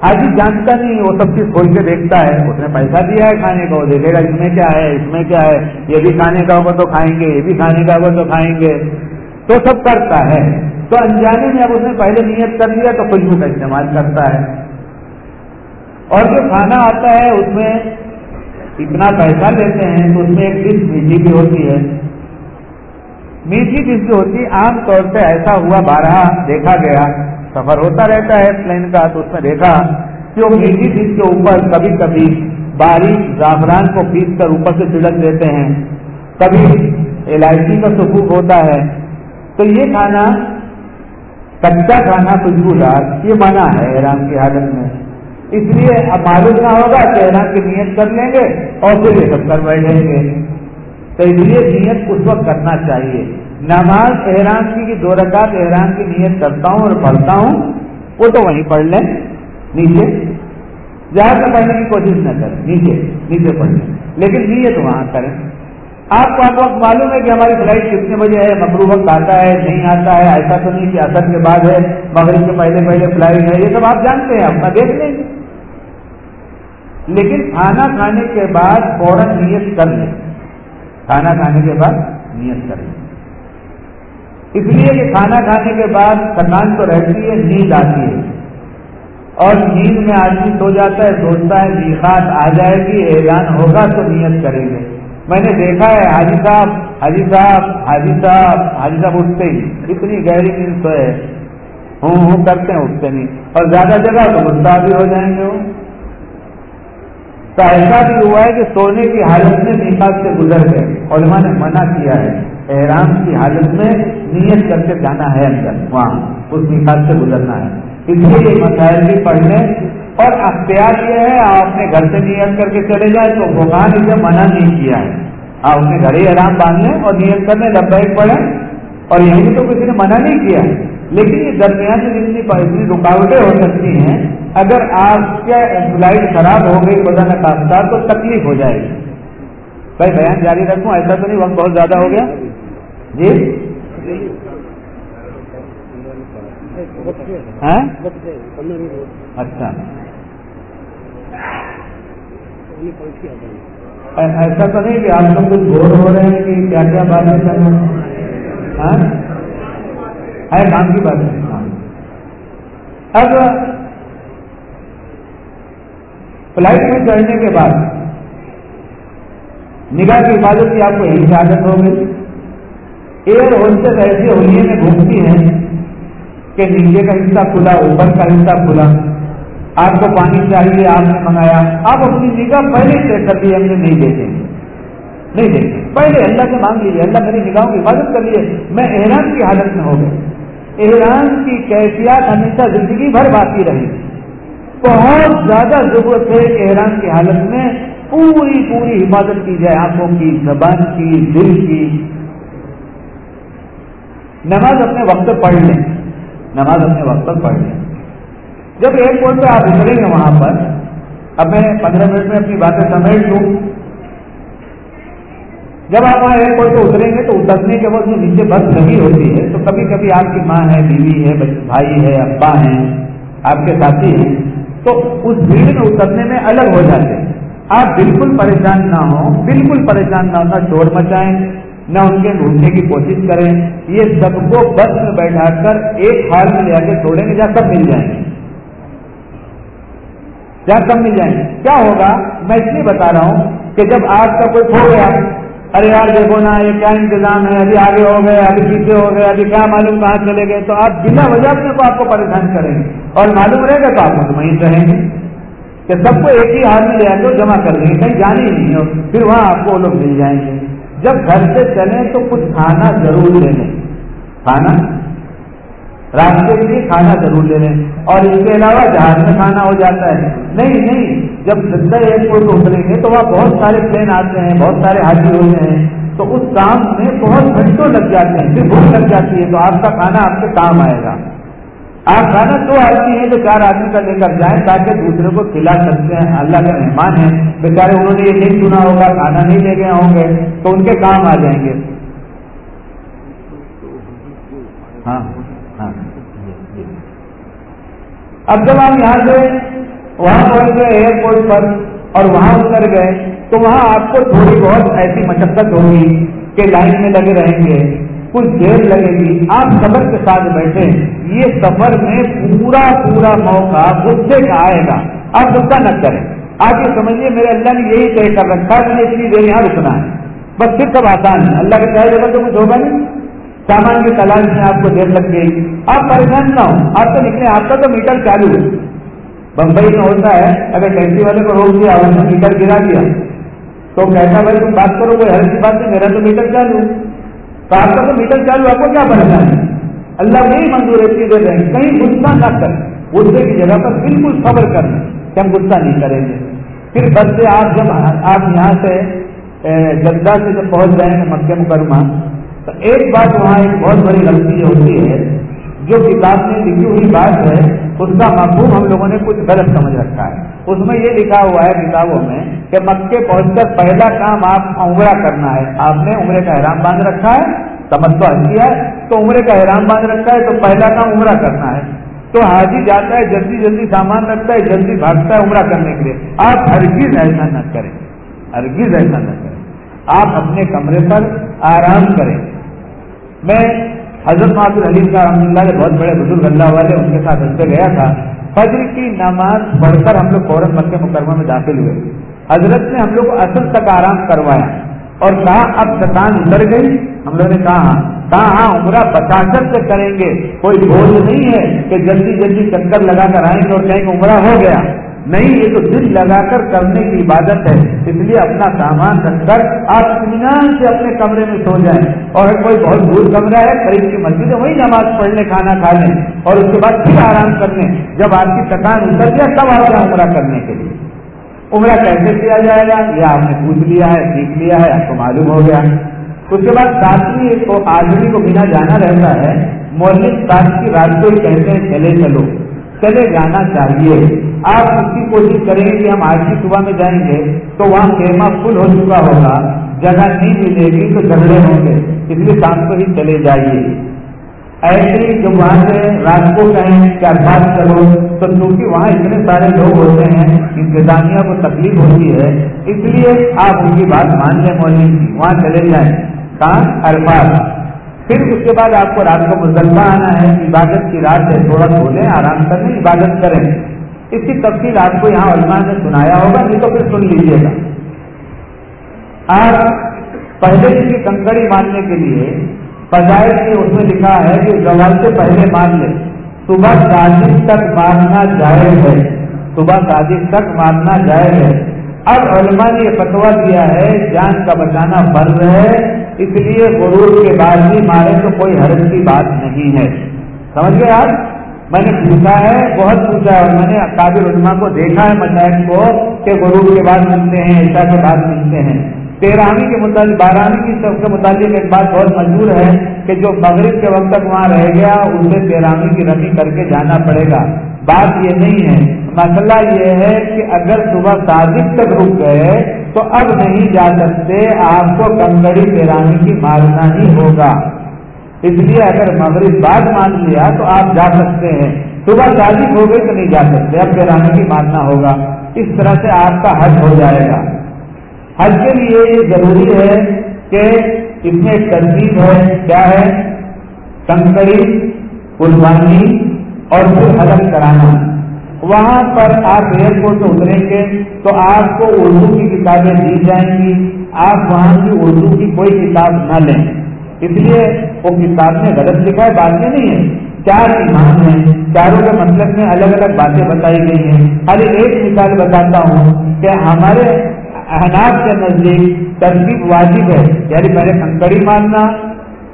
حاجی جانتا نہیں، وہ سب چیز کھول کے دیکھتا ہے۔ اس نے پیسہ دیا ہے کھانے کا، وہ دیکھے گا اس میں کیا ہے، اس میں کیا ہے۔ یہ بھی کھانے کا ہوگا تو کھائیں گے، یہ بھی کھانے کا ہوگا تو کھائیں گے۔ تو سب کرتا ہے۔ تو انجانے میں اب اس نے پہلے نیت کر لیا تو خوشبو کا استعمال کرتا ہے۔ اور جو کھانا آتا ہے، اس میں اتنا پیسہ لیتے ہیں تو اس میں ایک ڈش میٹھی بھی ہوتی ہے۔ میٹھی ڈش جو ہوتی، عام طور پہ ایسا ہوا بارہ دیکھا گیا۔ سفر ہوتا رہتا ہے پلین کا، تو اس میں دیکھا۔ کہ وہ میٹھی ڈش کے اوپر کبھی کبھی باریک زعفران کو پیس کر اوپر سے چھڑک دیتے ہیں۔ کبھی الائچی کا سکوک ہوتا ہے۔ تو یہ کھانا، کچا کھانا خوشبودار، یہ منع ہے ایران کی حالت میں۔ اس لیے اب معلوم نہ ہوگا کہ ایران کی نیت کر لیں گے اور پھر یہ سب کر بیٹھیں گے۔ تو اس لیے نیت اس وقت کرنا چاہیے۔ نماز احرام کی دو رکعت احرام کی نیت کرتا ہوں اور پڑھتا ہوں، وہ تو وہیں پڑھ لیں۔ نیچے۔ جہاں سے پڑھنے کی کوشش نہ کریں۔ نیچے۔ نیچے پڑھ لیں۔ لیکن نیت وہاں کریں۔ آپ کو آپ وقت معلوم ہے کہ ہماری فلائٹ کتنے بجے ہے مغرو وقت آتا ہے، نہیں آتا ہے ایسا تو نہیں کہ اثر کے بعد ہے، مغرب کے پہلے پہلے فلائٹ ہے، یہ سب آپ جانتے ہیں، اپنا دیکھ لیں۔ لیکن کھانا کھانے کے بعد فوراً نیت کر لیں۔ کھانا کھانے کے بعد نیت کر لیں اس لیے کہ کھانا کھانے کے بعد تھکان تو رہتی ہے، نیند آتی ہے۔ اور نیند میں آدمی سو جاتا ہے، سوچتا ہے جی میخات آ جائے گی، اعلان ہوگا تو نیت کریں گے۔ میں نے دیکھا ہے، حاجی صاحب حاجی صاحب حاجی صاحب حاجی صاحب اٹھتے ہی اتنی گہری نیند تو ہے ہوں ہوں، کرتے ہیں، اٹھتے نہیں۔ اور زیادہ جگہ تو غصہ بھی ہو جائیں گے۔ وہ تو ایسا بھی ہوا ہے کہ سونے کی حالت میں میخات سے گزر گئے علماء نے منع کیا ہے۔ احرام کی حالت میں نیت کر کے جانا ہے اندر، وہاں اس نکال سے گزرنا ہے۔ اس لیے یہ مسائل بھی پڑھ لیں اور اختیار یہ ہے، آپ اپنے گھر سے نیت کر کے چلے جائیں تو بخار اسے منع نہیں کیا ہے، آپ اپنے گھر ہی آرام باندھ لیں اور نیت کر لیں لبیک پڑھیں اور یہیں بھی تو کسی نے منع نہیں کیا ہے۔ لیکن یہ درمیان میں جتنی اتنی رکاوٹیں ہو سکتی ہیں، اگر آپ کے فلائٹ خراب ہو گئی بدن کا تو تکلیف ہو جائے گی۔ بھائی بیان جاری رکھوں، ایسا تو نہیں، وقت بہت زیادہ ہو گیا۔ جی؟ ہاں؟ اچھا۔ ایسا تو نہیں کہ آپ لوگ کچھ بور ہو رہے ہیں کہ کیا کیا باتیں ہاں؟ کرنا ہے کام کی بات ہے۔ اب فلائٹ میں چڑھنے کے بعد نگاہ کی حفاظت کی آپ کو یہی عادت ہو گئی۔ ایئر ہوسٹس ایسی ہولیے میں گھومتی ہیں کہ نیچے کا حصہ کھلا، اوپر کا حصہ کھلا۔ آپ کو پانی چاہیے، آپ نے منگایا۔ آپ اپنی نگاہ پہلے طے کر لیے، ہم نے نہیں دیتے نہیں دیتے پہلے اللہ سے مانگ لیجیے اللہ میری نگاہوں کی حفاظت کر لیے۔ میں احرام کی حالت میں ہو گئی احرام کی کیفیات ہمیشہ زندگی بھر باقی رہی۔ بہت زیادہ ضرورت ہے کہ احرام کی حالت میں پوری پوری حفاظت کی جائے، آنکھوں کی، زبان کی، دل کی۔ نماز اپنے وقت پر پڑھ لیں۔ نماز اپنے وقت پر پڑھ لیں۔ جب ایئرپورٹ پہ آپ اتریں گے وہاں پر، اب میں پندرہ منٹ میں اپنی باتیں سمیٹ لوں۔ جب آپ وہاں ایئرپورٹ پہ اتریں گے تو اترنے کے وقت جو نیچے بس لگی ہوتی ہے تو کبھی کبھی آپ کی ماں ہے، بیوی ہے بھائی ہے، ابا ہیں، آپ کے ساتھی ہیں، تو اس بھیڑ میں اترنے میں الگ ہو جاتے ہیں۔ آپ بالکل پریشان نہ ہوں، بالکل پریشان نہ ہونا شور مچائیں نہ ان کے ڈھونڈنے کی کوشش کریں۔ یہ سب کو بس میں بیٹھا کر ایک ہال میں لے کے چھوڑیں گے، جہاں سب مل جائیں گے۔ جہاں سب مل جائیں گے۔ کیا ہوگا؟ میں اس لیے بتا رہا ہوں کہ جب آپ کا کوئی کھو گیا ارے یار دیکھو نا، یہ کیا انتظام ہے؟ ابھی آگے ہو گئے، ابھی پیچھے ہو گئے، ابھی کیا معلوم کہاں چلے گئے؟ تو آپ بنا وجہ اپنے کو آپ کو پریشان کریں گے۔ اور معلوم رہے گا تو آپ مطمئن رہیں گے کہ سب کو ایک ہی ہاتھ میں لے آ جمع کر دیں گے۔ کہیں جانے ہی نہیں ہو پھر وہاں آپ کو وہ لوگ مل جائیں گے۔ جب گھر سے چلیں تو کچھ کھانا ضرور لے لیں۔ کھانا؟ راستے کے لیے کھانا ضرور لے لیں۔ اور اس کے علاوہ جہاز میں کھانا ہو جاتا ہے۔ نہیں نہیں۔ جب سدھا ایئرپورٹ اتریں گے تو وہاں بہت سارے پلین آتے ہیں، بہت سارے حاضر ہوتے ہیں۔ تو اس کام میں بہت گھنٹوں لگ جاتے ہیں، پھر بھوک لگ جاتی ہے، تو آپ کا کھانا آپ کے کام آئے گا۔ آپ کھانا دو آدمی ہیں جو چار آدمی کا لے کر جائیں تاکہ دوسرے کو کھلا سکتے ہیں۔ اللہ کے مہمان ہیں بیچارے انہوں نے یہ نہیں سنا ہوگا، کھانا نہیں لے گئے ہوں گے، تو ان کے کام آ جائیں گے۔ ہاں ہاں۔ اب جب آپ یہاں سے وہاں پہنچ گئے ایئرپورٹ پر اور وہاں اتر گئے تو وہاں آپ کو تھوڑی بہت ایسی مشقت ہوگی کہ لائن میں لگے رہیں گے، کچھ دیر لگے گی۔ آپ صبر کے ساتھ بیٹھے یہ سفر میں پورا پورا موقع غصے کا آئے گا۔ آپ غصہ نہ کریں۔ آپ یہ سمجھیے، میرے اللہ نے یہی طے کر رکھا ہے، میں نے اتنی دیر یہاں رکنا ہے۔ بس پھر سب آسان ہے۔ اللہ کے چاہے جگہ تو کچھ ہوگا نہیں؟ سامان کی تلاش میں آپ کو دیر لگ گئی۔ آپ پریشان نہ ہو آپ تو نکلے، آپ کا تو میٹر چالو ہے۔ بمبئی میں ہوتا ہے، اگر ٹیکسی والے کو روک دیا اور میٹر گرا دیا، تو کہتا بھائی تم بات کرو، کوئی ہر کی بات نہیں، میرا تو میٹر چالو۔ تو آپ کا تو میٹر چالو، آپ کو کیا پریشان ہے اللہ نہیں منظور ہے، چیزیں دیں۔ کہیں غصہ نہ کر، غصے کی جگہ پر بالکل صبر کر کہ ہم غصہ نہیں کریں گے۔ پھر بس سے آپ جب آپ یہاں سے جدہ سے جب پہنچ جائیں گے مکہ مکرمہ، تو ایک بات وہاں ایک بہت بڑی غلطی ہوتی ہے، جو کتاب میں لکھی ہوئی بات ہے اس کا مفہوم ہم لوگوں نے کچھ غلط سمجھ رکھا ہے۔ اس میں یہ لکھا ہوا ہے کتابوں میں کہ مکے پہنچ کر پہلا کام آپ عمرہ کرنا ہے۔ آپ نے عمرے کا احرام باندھ رکھا ہے تمتو کیا ہے، تو عمرے کا احرام باندھ رکھا ہے، تو پہلا کام عمرہ کرنا ہے۔ تو حاجی جاتا ہے، جلدی جلدی سامان رکھتا ہے، جلدی بھاگتا ہے عمرہ کرنے کے لیے۔ آپ ہر چیز ایسا نہ کریں۔ ہر چیز ایسا نہ کریں۔ آپ اپنے کمرے پر آرام کریں۔ میں حضرت معذر علی کا رحمۃ اللہ کے بہت بڑے بزرگ اللہ والے، ان کے ساتھ سے گیا تھا۔ فجر کی نماز پڑھ کر ہم لوگ فوراً مکہ مکرمہ میں داخل ہوئے۔ حضرت نے ہم لوگ کو اصل تک آرام کروایا اور کہا، اب تکان اتر گئی۔ ہم لوگوں نے کہا ہاں، کہا ہاں عمرہ بتاثر سے کریں گے۔ کوئی بوجھ نہیں ہے کہ جلدی جلدی چکر لگا کر آئیں گے اور کہیں گے عمرہ ہو گیا۔ نہیں، یہ تو دل لگا کر کرنے کی عبادت ہے۔ اس لیے اپنا سامان رکھ کر آپ اطمینان سے اپنے کمرے میں سو جائیں۔ اور کوئی بہت دور کمرہ ہے، قریب کی مسجد ہے وہی نماز پڑھنے کھانا کھا لیں اور اس کے بعد پھر آرام کر لیں۔ جب آپ کی تکان اتر جائے، تب آپ عمرہ کرنے کے لیے۔ عمرہ کیسے کیا جائے گا؟ یہ آپ نے پوچھ لیا ہے، سیکھ لیا ہے، آپ کو معلوم ہو گیا۔ اس کے بعد ساتویں کو آدمی کو بنا جانا رہتا ہے مولک سات کی رات کو ہی کہتے ہیں، چلے چلو۔ چلے جانا چاہیے۔ آپ اس کی کوشش کریں گے کہ ہم آج کی صبح میں جائیں گے تو وہاں خیمہ فل ہو چکا ہوگا۔ جگہ نہیں ملے گی تو جھگڑے ہوں گے۔ اس لیے شام کو ہی چلے جائیے۔ ایسے ہی جب وہاں سے رات کو کہیں کیا بات کرو تو چونکہ وہاں اتنے سارے لوگ ہوتے ہیں، انتظامیہ کو تکلیف ہوتی ہے۔ اس لیے آپ ان کی بات مان لیں مولوی جی، وہاں چلے جائیں۔ کہاں؟ الفاظ پھر اس کے بعد آپ کو رات کو مزلفہ آنا ہے، عبادت کی رات ہے، تھوڑا کھولیں آرام کریں عبادت کریں۔ اس کی تفصیل آپ کو یہاں علماء نے سنایا ہوگا، نہیں تو پھر سن لیجیے گا۔ آپ پہلے کی کنکڑی ماننے کے لیے فضائل کی اس میں لکھا ہے کہ زوال سے پہلے مان لے صبح سازش تک ماننا جائز ہے۔ صبح سازش تک ماننا جائز ہے۔ اب علماء نے یہ فتوا دیا ہے، جان کا بچانا فرض ہے۔ اس لیے غرور کے بعد بھی مارے تو کوئی حرض کی بات نہیں ہے۔ سمجھ گئے آپ میں نے پوچھا ہے، بہت پوچھا ہے۔ اور میں نے قابل علماء کو دیکھا ہے مسائل کو، کہ غرور کے بعد ملتے ہیں عشا کے بعد ملتے ہیں۔ تیرہویں کے متعلق بارہویں کی سب کے متعلق ایک بات بہت مشہور ہے کہ جو مغرب کے وقت تک وہاں رہ گیا، اسے تیرہویں کی رمی کر کے جانا پڑے گا۔ بات یہ نہیں ہے۔ مسئلہ یہ ہے کہ اگر صبح صادق تک رک گئے تو اب نہیں جا سکتے، آپ کو کنگڑی پیرانی کی مارنا ہی ہوگا۔ اس لیے اگر مغرب بعد مان لیا تو آپ جا سکتے ہیں۔ صبح شادی ہو گئی تو نہیں جا سکتے، اب پیرانی کی ماننا ہوگا۔ اس طرح سے آپ کا حج ہو جائے گا۔ حج کے لیے یہ ضروری ہے کہ اس میں ایک ترتیب ہے کیا ہے؟ کنکڑی قربانی اور پھر حلق کرانا۔ وہاں پر آپ ایئرپورٹ سے اتریں گے تو آپ کو اردو کی کتابیں دی جائیں گی۔ آپ وہاں کی اردو کی کوئی کتاب نہ لیں۔ اس لیے وہ کتاب میں غلط لکھا ہے، بات نہیں ہے۔ چار ایمان ہیں۔ چاروں کے مطلب میں الگ الگ باتیں بتائی گئی ہیں۔ خالی ایک مثال بتاتا ہوں کہ ہمارے احناب کے نزدیک ترکیب واجب ہے۔ یعنی پہلے کنکڑی مارنا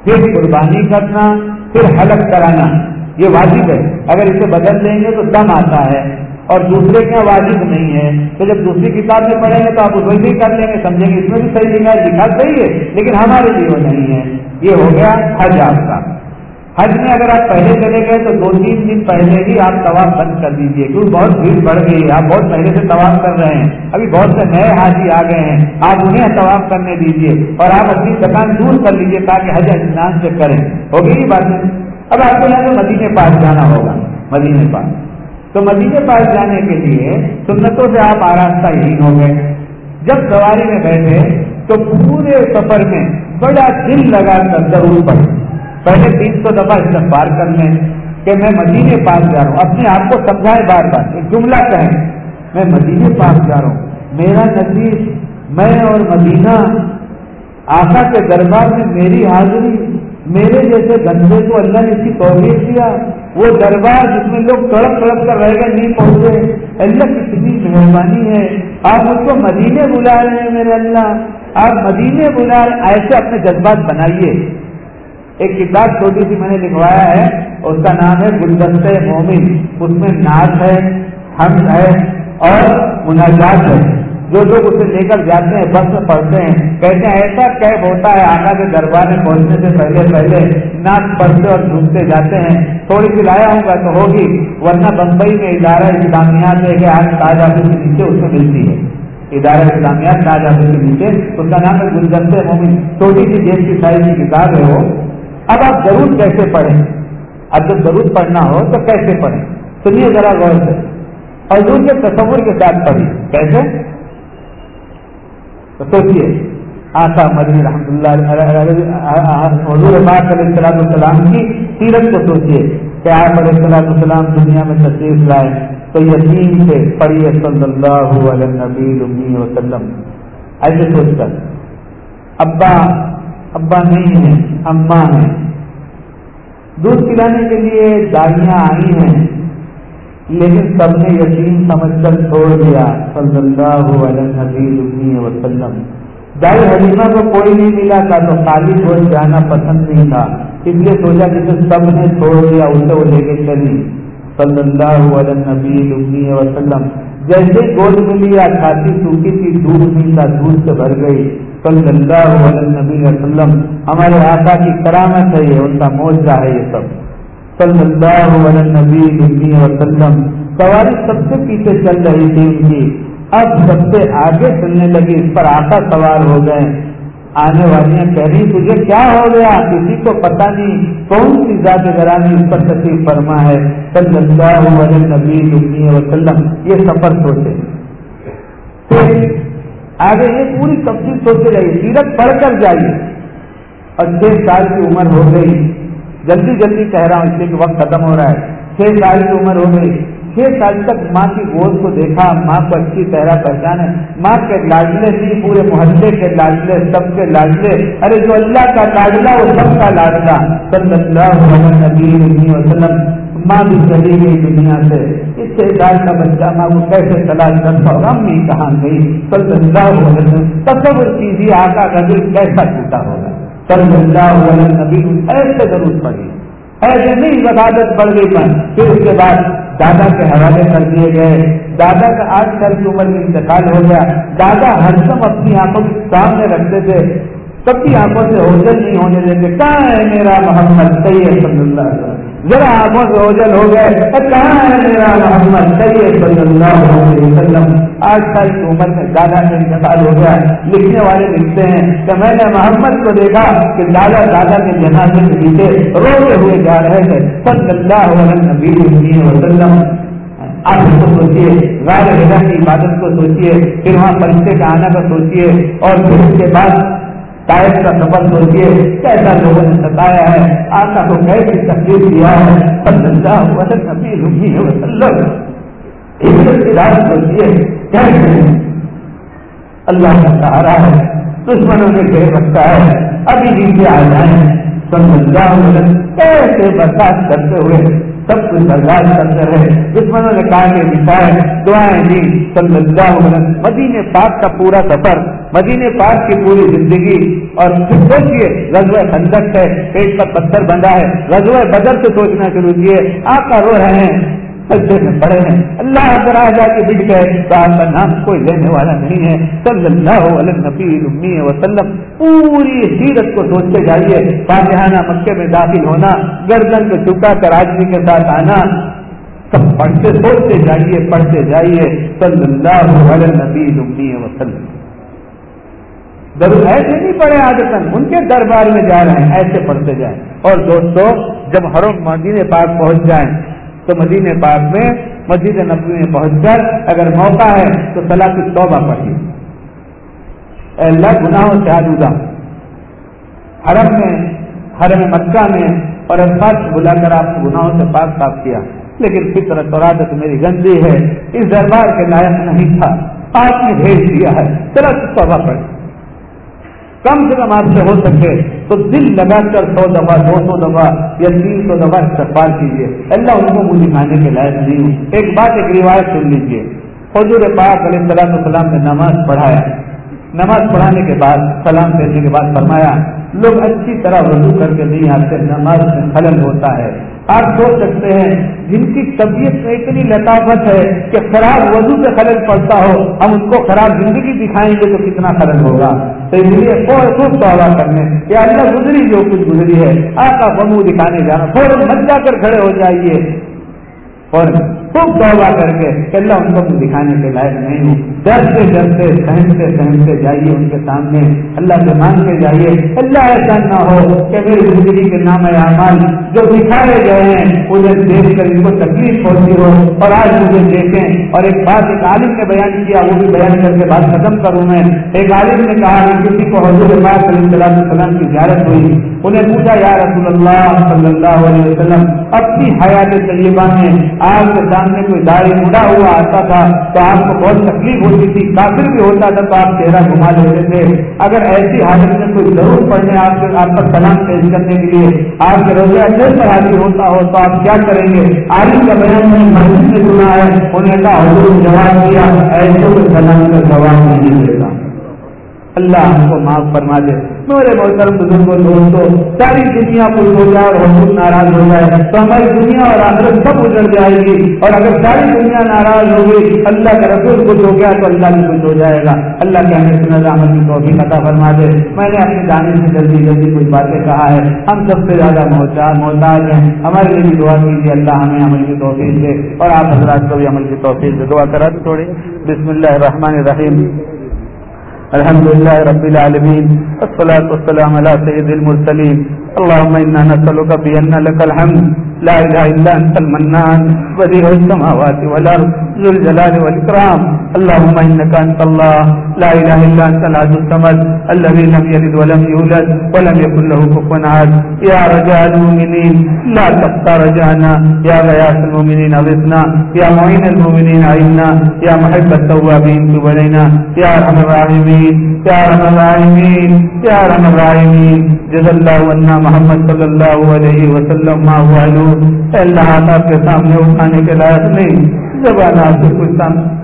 پھر قربانی کرنا، پھر حلق کرانا۔ یہ واجب ہے۔ اگر اسے بدل دیں گے تو دم آتا ہے اور دوسرے کیا واجب نہیں ہے۔ تو جب دوسری کتاب میں پڑھیں گے تو آپ اس بھی کر لیں گے، سمجھیں گے اس میں بھی صحیح لکھا ہے لکھا صحیح ہے، لیکن ہمارے لیے وہ نہیں ہے۔ یہ ہو گیا حج آپ کا۔ حج میں اگر آپ پہلے چلے گئے تو دو تین دن پہلے ہی آپ طواف بند کر دیجیے کیونکہ بہت بھیڑ بڑھ گئی ہے۔ آپ بہت پہلے سے طواف کر رہے ہیں۔ ابھی بہت سے نئے حاجی آ گئے ہیں۔ آپ انہیں طواف کرنے دیجیے اور آپ اپنی دکان دور کر لیجیے تاکہ حج اطمینان سے کریں۔ ہوگی یہ بات؟ اب آپ کو یہاں مدینے پاس جانا ہوگا، مدینے پاس تو مدینے پاس جانے کے لیے سنتوں سے آپ آراستہ ہی ہو گئے جب سواری میں بیٹھے تو پورے سفر میں بڑا دل لگا کر ضرور پڑے پہلے تین سو دفعہ استفار کر لیں کہ میں مدینے پاس جا رہا ہوں۔ اپنے آپ کو سمجھائے بار بار ایک جملہ کہیں میں مدینے پاس جا رہا ہوں۔ میرا نزدیک میں اور مدینہ، آقا کے دربار میں میری حاضری میرے جیسے گندے کو اللہ نے اس کی توحید دیا وہ دربار جس میں لوگ تڑپ تڑپ کر رہ گئے نہیں پہنچے، اللہ کی کتنی مہربانی ہے۔ آپ مجھ کو مدینے بلا رہے ہیں میرے اللہ، آپ مدینے بلا رہے ایسے اپنے جذبات بنائیے۔ ایک کتاب چھوٹی سی میں نے لکھوایا ہے اس کا نام ہے گلدست مومن۔ اس میں ناچ ہے ہم ہے، اور مناجات ہے۔ جو لوگ اسے لے کر جاتے ہیں، بس میں پڑھتے ہیں۔ کہتے ہیں، ایسا کیب ہوتا ہے؟ آقا کے دربار میں پہنچنے سے پہلے پہلے ناچ پڑھتے اور جھومتے جاتے ہیں۔ تھوڑی سی لایا ہوں گا تو ہوگی، ورنہ بمبئی میں ادارہ اسلامیات ہے کہ آج تاج آفس کے نیچے اس ملتی ہے۔ ادارہ اسلامیات تاج آفس کے نیچے۔ اس کا نام ہے گلدست مومن۔ چھوٹی سی جیس کی سائز کی کتاب ہے وہ۔ اب آپ ضرور کیسے پڑھیں؟ اب جب ضرور پڑھنا ہو تو کیسے پڑھیں؟ سنیے ذرا غور سے۔ اور دوسرے تصور کے ساتھ پڑھیے کیسے؟ تو سوچیے آسا مدنی رحمۃ اللہ حضور پاک علیہ السلام السلام کی سیرت کو سوچیے کہ آپ علیہ السلام السلام دنیا میں تشریف لائے تو یقین سے پڑھیے صلی اللہ علیہ نبی وسلم۔ ایسے سوچ کر۔ ابا ابا نہیں ہیں، اماں ہیں۔ دودھ پلانے کے لیے دائیاں آئی ہیں۔ لیکن سب نے یقین سمجھ کر چھوڑ دیا، صلی اللہ علیہ وسلم۔ دائی حلیمہ کو کوئی نہیں ملا تھا تو خالی چھوڑ جانا پسند نہیں تھا۔ اس لیے سوچا جسے سب نے چھوڑ دیا، اسے وہ لے کے چلی۔ صلی اللہ علیہ نبی وسلم۔ جیسے گود ملی یا کھاتی سوکھی تھی، دودھ ملتا دودھ سے بھر گئی۔ صلی اللہ علیہ نبی وسلم، ہمارے آقا کی کرامت ہے یہ، ان کا موجہ ہے یہ سب۔ صلی اللہ علیہ نبی وسلم، سواری سب سے پیچھے چل رہی تھی ان کی۔ اب سب سے آگے چلنے لگی، اس پر آتا سوار ہو گئے۔ آنے والی کہہ رہی، تجھے کیا ہو گیا؟ کسی کو پتا نہیں۔ کون سی ذات گرانی اس پر تکلیف فرما ہے؟ صلی اللہ علیہ نبی وسلم، یہ سفر سوچے۔ آگے یہ پوری تفصیل سوچے رہی، سیرت پڑھ کر جائیے اور چھ سال کی عمر ہو گئی۔ جلدی جلدی کہہ رہا ہوں اس لیے کہ وقت ختم ہو رہا ہے۔ چھ سال کی عمر ہو گئی۔ چھ سال تک ماں کی گود کو دیکھا، ماں کو اچھی طرح پہچانے۔ ماں کے لاڈلے نہیں، پورے محلے کے لاڈلے، سب کے لاڈلے۔ ارے جو اللہ کا لاڈلا وہ سب کا لاڈلا صلی اللہ نبی وسلم، ماں بھی چلی گئی دنیا سے۔ اس چھ سال کا بچہ ماں کو کیسے تلاش کرتا ہوگا؟ امی کہاں گئی۔ صلی اللہ علیہ وسلم، تصور کیجیے آقا کا دل کیسا ٹوٹا ہوگا۔ صلی اللہ علیہ نبی ایسے ضرور پڑی ایسے نہیں وسادت پڑ گئی پر پھر اس کے بعد دادا کے حوالے کر دیے گئے۔ دادا کا آٹھ سال کی عمر میں انتقال ہو گیا۔ دادا ہر سم اپنی آنکھوں کے سامنے رکھتے تھے۔ سب کی آنکھوں سے اوجل نہیں ہونے دیتے۔ کہاں ہے میرا محمد؟ سید صلی اللہ علیہ وسلم۔ ذرا آنکھوں سے اوجل ہو گئے۔ کہاں ہے میرا محمد، سید صلی اللہ علیہ وسلم۔ آٹھ سال کی عمر میں دادا کا انتقال ہو گیا۔ لکھنے والے لکھتے ہیں کہ میں نے محمد کو دیکھا کہ دادا دادا کے جنازے کے نیچے روتے ہوئے جا رہے تھے۔ صلی اللہ علیہ نبی وسلم۔ آپ اس کو سوچیے غیر اللہ کی عبادت کو سوچیے پھر وہاں پرچے کا آنا کا سوچیے اور پھر اس کے بعد ٹائر کا سفر سوچیے کیسا لوگوں نے ستایا ہے، آقا کو کیسی تکلیف دیا ہے؟ صلی اللہ علیہ نبی رکی وسلم سوچیے کیسے اللہ کا سہارا ہے، دشمنوں نے گھیر رکھا ہے۔ ابھی نیچے آ جائیں صلی اللہ علیہ کیسے برداشت کرتے ہوئے سب کچھ برداشت کرتے رہے دشمنوں نے کہا کہ بچائے دعائیں دی صلی اللہ علیہ مدینے پاک کا پورا سفر مدینے پاک کی پوری زندگی۔ اور پھر سوچیے رضو خندق ہے، پیٹ کا پتھر بندھا ہے۔ رضو بدر سے سوچنا شروع کیے، آپ کا رو رہے ہیں۔ سجدے میں پڑے ہیں۔ اللہ اگر آ جا کے بٹ گئے۔ تو آپ کا نام کوئی لینے والا نہیں ہے۔ صلی اللہ علیہ نبی امی وسلم پوری سیرت کو سوچتے جائیے۔ فاتحانہ مکے میں داخل ہونا، گردن کو چکا کر آدمی کے ساتھ آنا، سب پڑھتے سوچتے جائیے، پڑھتے جائیے۔ صلی اللہ علیہ نبی امی وسلم۔ ضرور ایسے نہیں پڑھے آدت ان کے دربار میں جا رہے ہیں، ایسے پڑھتے جائیں۔ اور دوستو، جب ہر مدینے پاک پہنچ جائیں تو مدینے پاک میں مسجد نبی میں پہنچ کر اگر موقع ہے تو صلاح کی توبہ پڑھیے۔ اللہ، گناہوں سے آلودہ۔ حرم میں، حرم مکہ میں اور الفاظ بلا کر آپ کو گناہوں سے پاک صاف کیا۔ لیکن فطرت اور عادت میری گندی ہے۔ اس دربار کے لائق نہیں تھا۔ آپ نے بھیج دیا ہے۔ چلا توبہ پڑ کم سے کم آپ سے ہو سکے تو دل لگا کر سو دفعہ، دو سو دفعہ یا تین سو دفعہ استقبال کیجیے اللہ ان کو مجھے دکھانے کے لائق نہیں ہوں۔ ایک بات، ایک روایت سن لیجیے حضور پاک علیہ السلام السلام نے نماز پڑھایا۔ نماز پڑھانے کے بعد، سلام دینے کے بعد فرمایا، لوگ اچھی طرح وضو کر کے نہیں آتے، نماز میں خلل ہوتا ہے۔ آپ سوچ سکتے ہیں، جن کی طبیعت میں اتنی لطافت ہے کہ خراب وضو سے خلل پڑتا ہو، ہم ان کو خراب زندگی دکھائیں گے تو کتنا خلل ہوگا۔ تو اس لیے خوب دعویٰ کرنے کہ اللہ گزری جو کچھ گزری ہے آپ کا بمو دکھانے جانا، فوراً مت جا کر کھڑے ہو جائیے۔ اور خوب توبہ کر کے اللہ ان کو دکھانے کے لائق نہیں۔ ہوں ڈرتے ڈرتے سہمتے سہمتے جائیے ان کے سامنے، اللہ سے مان کے جائیے۔ اللہ ایسا نہ ہو کہ میری زندگی کے نام اعمال جو دکھائے گئے ہیں، انہیں دیکھ کر ان کو تکلیف ہوتی ہو۔ اور آج مجھے دیکھیں۔ اور ایک بات ایک عالم نے بیان کیا، وہ بھی بیان کر کے بات ختم کروں میں۔ ایک عالم نے کہا کہ کسی کو حضور صلی اللہ علیہ وسلم کی زیارت ہوئی۔ انہیں پوچھا، یا رسول اللہ صلی اللہ علیہ وسلم، اپنی حیات طیبہ میں آپ کے سامنے کوئی داڑھی مڑا ہوا آتا تھا تو آپ کو بہت تکلیف ہوتی کسی کافر بھی ہوتا تھا تو آپ چہرہ گھما لیتے تھے۔ اگر ایسی حالت میں کوئی ضرور پڑھنے آپ کے آپ پر سلام پیش کرنے کے لیے آپ کے روزہ اچھے پر حاضر ہوتا ہو تو آپ کیا کریں گے؟ عالم کا بیان میں مسجد سے سنا ہے۔ انہیں کہا، حضور جواب دیا، ایسے کو سلام کا جواب نہیں دیتا اللہ ہم کو معاف فرما دے۔ میرے محترم بزرگوں دوستوں ساری دنیا کو ہو جائے اور حضور ناراض ہو جائے۔ تو ہماری دنیا اور آخرت سب اجڑ جائے گی۔ اور اگر ساری دنیا ناراض ہوگی، اللہ کا رسول کچھ ہو گیا تو اللہ بھی کچھ ہو جائے گا۔ اللہ کے ہمیں سنت عمل کی توفیق عطا فرما دے۔ میں نے اپنی جانے سے جلدی جلدی کچھ باتیں کہا ہے۔ ہم سب سے زیادہ محتاج محتاج ہیں۔ ہمارے لیے بھی دعا کیجیے، اللہ ہمیں عمل کی توفیق دے۔ اور آپ حضرات کو بھی عمل کی توفیق دے۔ دعا کرا دو تھوڑی۔ بسم اللہ الرحمن الرحیم۔ الحمد لله رب العالمين والصلاة والسلام على سيد المرسلين اللهم إنا نسألك بأن لك الحمد، لا إله إلا أنت المنان، بديع السماوات والأرض، ذو الجلال والإكرام. اللهم إنك أنت الله، لا إله إلا أنت العز الصمد، الذي لم يلد ولم يولد، ولم يكن له كفوا أحد. يا رجاء المؤمنين، لا تقطع رجعنا يا غياث المؤمنين اغثنا يا معين المؤمنين عنا يا محب التوابين تب علينا يا أرحم الراحمين، يا أرحم الراحمين، يا أرحم الراحمين. جزا الله عنا. محمد صلی اللہ علیہ وسلم ما هو اللہ آپ کے سامنے اٹھانے کے لائق نہیں زبان آپ سے کچھ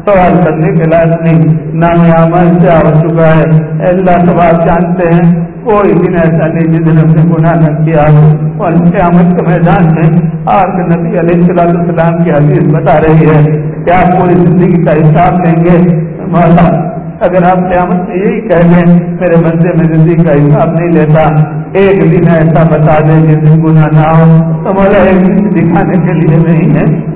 سوال کرنے کے لائق نہیں، نام عمل سے آ چکا ہے۔ اللہ سب آپ جانتے ہیں، کوئی دن ایسا نہیں جس دن اپنے گناہ نہ کیا ہو۔ اور قیامت کے میدان میں آپ کے نبی علیہ صلاح السلام کی حدیث بتا رہی ہے کہ آپ پوری زندگی کا حساب لیں گے۔ مولا اگر آپ قیامت میں یہی کہہ دیں میرے بندے، میں زندگی کا حساب نہیں لیتا، ایک دن ایسا بتا دیں جس دن گناہ نہ ہو، تو مولا ایک دن دکھانے کے لیے نہیں ہے۔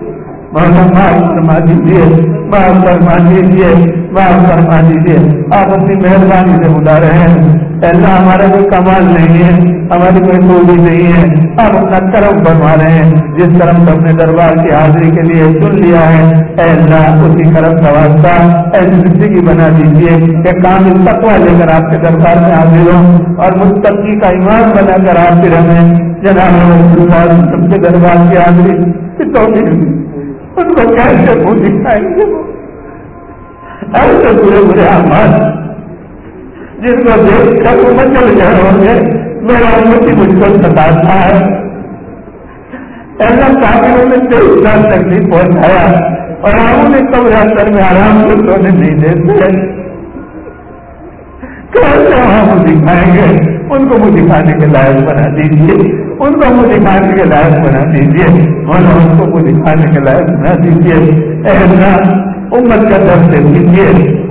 مولا معاف فرما دیجیے معاف فرما دیجیے معاف فرما دیجیے آپ اپنی مہربانی سے بلا رہے ہیں اللہ ہمارا کوئی کمال نہیں ہے ہماری کوئی خوبی نہیں ہے آپ اپنا کرم بنوا رہے ہیں جس کرم کو اپنے دربار کی حاضری کے لیے چن لیا ہے اے اللہ اسی کرم کا واسطہ ایسی زندگی بنا دیجیے کہ کام تقوا لے کر آپ کے دربار میں حاضر ہوں اور مستقی کا ایمان بنا کر آپ پھر ہمیں جناب سب کے دربار کی حاضری ان کو کیسے منہ دکھائیں گے ایسے برے برے آماد جس کو دیکھ کر وہ مچل گئے ہوں گے۔ میرا امتی مجھ کو ستاتا ہے۔ ایسا کافروں نے جو اتنا تکلیف پہنچایا۔ اور ہم نے کب یاتر میں آرام سے سونے نہیں دیتے۔ کیسے وہاں وہ دکھائیں گے؟ ان کو وہ دکھانے کے لائق بنا دیجیے ان کو وہ دکھانے کے لائق بنا دیجیے اور ان کو وہ دکھانے کے لائق بنا دیجیے ایسا امت کا درد دیجیے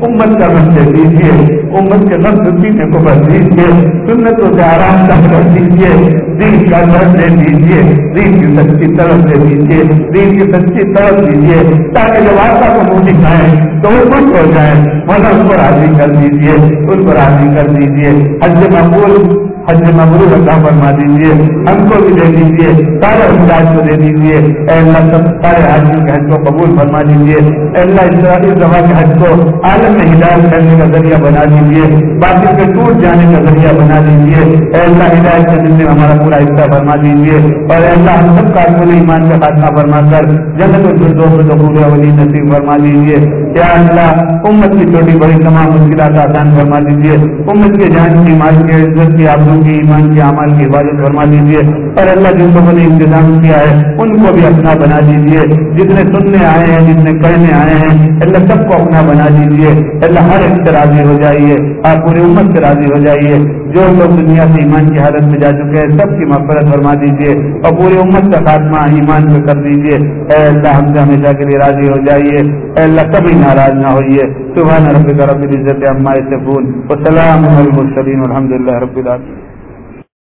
امت کا رنگ دیجیے امت کے نفس پینے کو بس دیجیے سنتوں سے آرام کا کر دیجیے دین کا درد دے دیجیے دین کی سچی طرف دے دیجیے دین کی سچی طرف دیجیے تاکہ جب آسا کو منہ دکھائیں تو وہ خوش ہو جائیں۔ مگر ان کو راضی کر دیجیے ان کو راضی کر دیجیے حج مقبول حج مبرور اللہ فرما دیجیے ہم کو بھی دے دیجیے سارے حجاج کو دے دیجیے اے اللہ، سب سارے حاجیوں کے حج کو قبول فرما دیجیے اے اللہ اس دفعہ کے حج کو عالم میں ہدایت کرنے کا ذریعہ بنا دیجیے باقی سے ٹوٹ جانے کا ذریعہ بنا دیجیے اے اللہ، ہدایت کے دن میں ہمارا پورا حصہ فرما دیجیے اور اے اللہ، ہم سب کا ایمان کا خاتمہ فرما کر جنت الفردوس کو پورے ولی نصیب فرما دیجیے یا اللہ، امت کی چھوٹی بڑی تمام مشکلات آسان فرما دیجیے امت کے جان کی مال کی عزت کی آبروں کی ایمان کی اعمال کی حفاظت فرما دیجیے اور اللہ جن لوگوں نے انتظام کیا ہے، ان کو بھی اپنا بنا دیجیے جتنے سننے آئے ہیں، جتنے کہنے آئے ہیں، اللہ سب کو اپنا بنا دیجیے اللہ ہر ایک سے راضی ہو جائیے، آپ پوری امت سے راضی ہو جائیے۔ جو لوگ دنیا سے ایمان کی حالت میں جا چکے ہیں، سب کی مفرت فرما دیجیے اور پوری امت کا خاتمہ ایمان پہ کر دیجیے اے اللہ، ہم سے ہمیشہ کے لیے راضی ہو جائیے۔ اے اللہ، کبھی ناراض نہ ہوئیے۔ سبحان رب رب العزت عما يصفون وسلام على المرسلين والحمد لله رب العالمين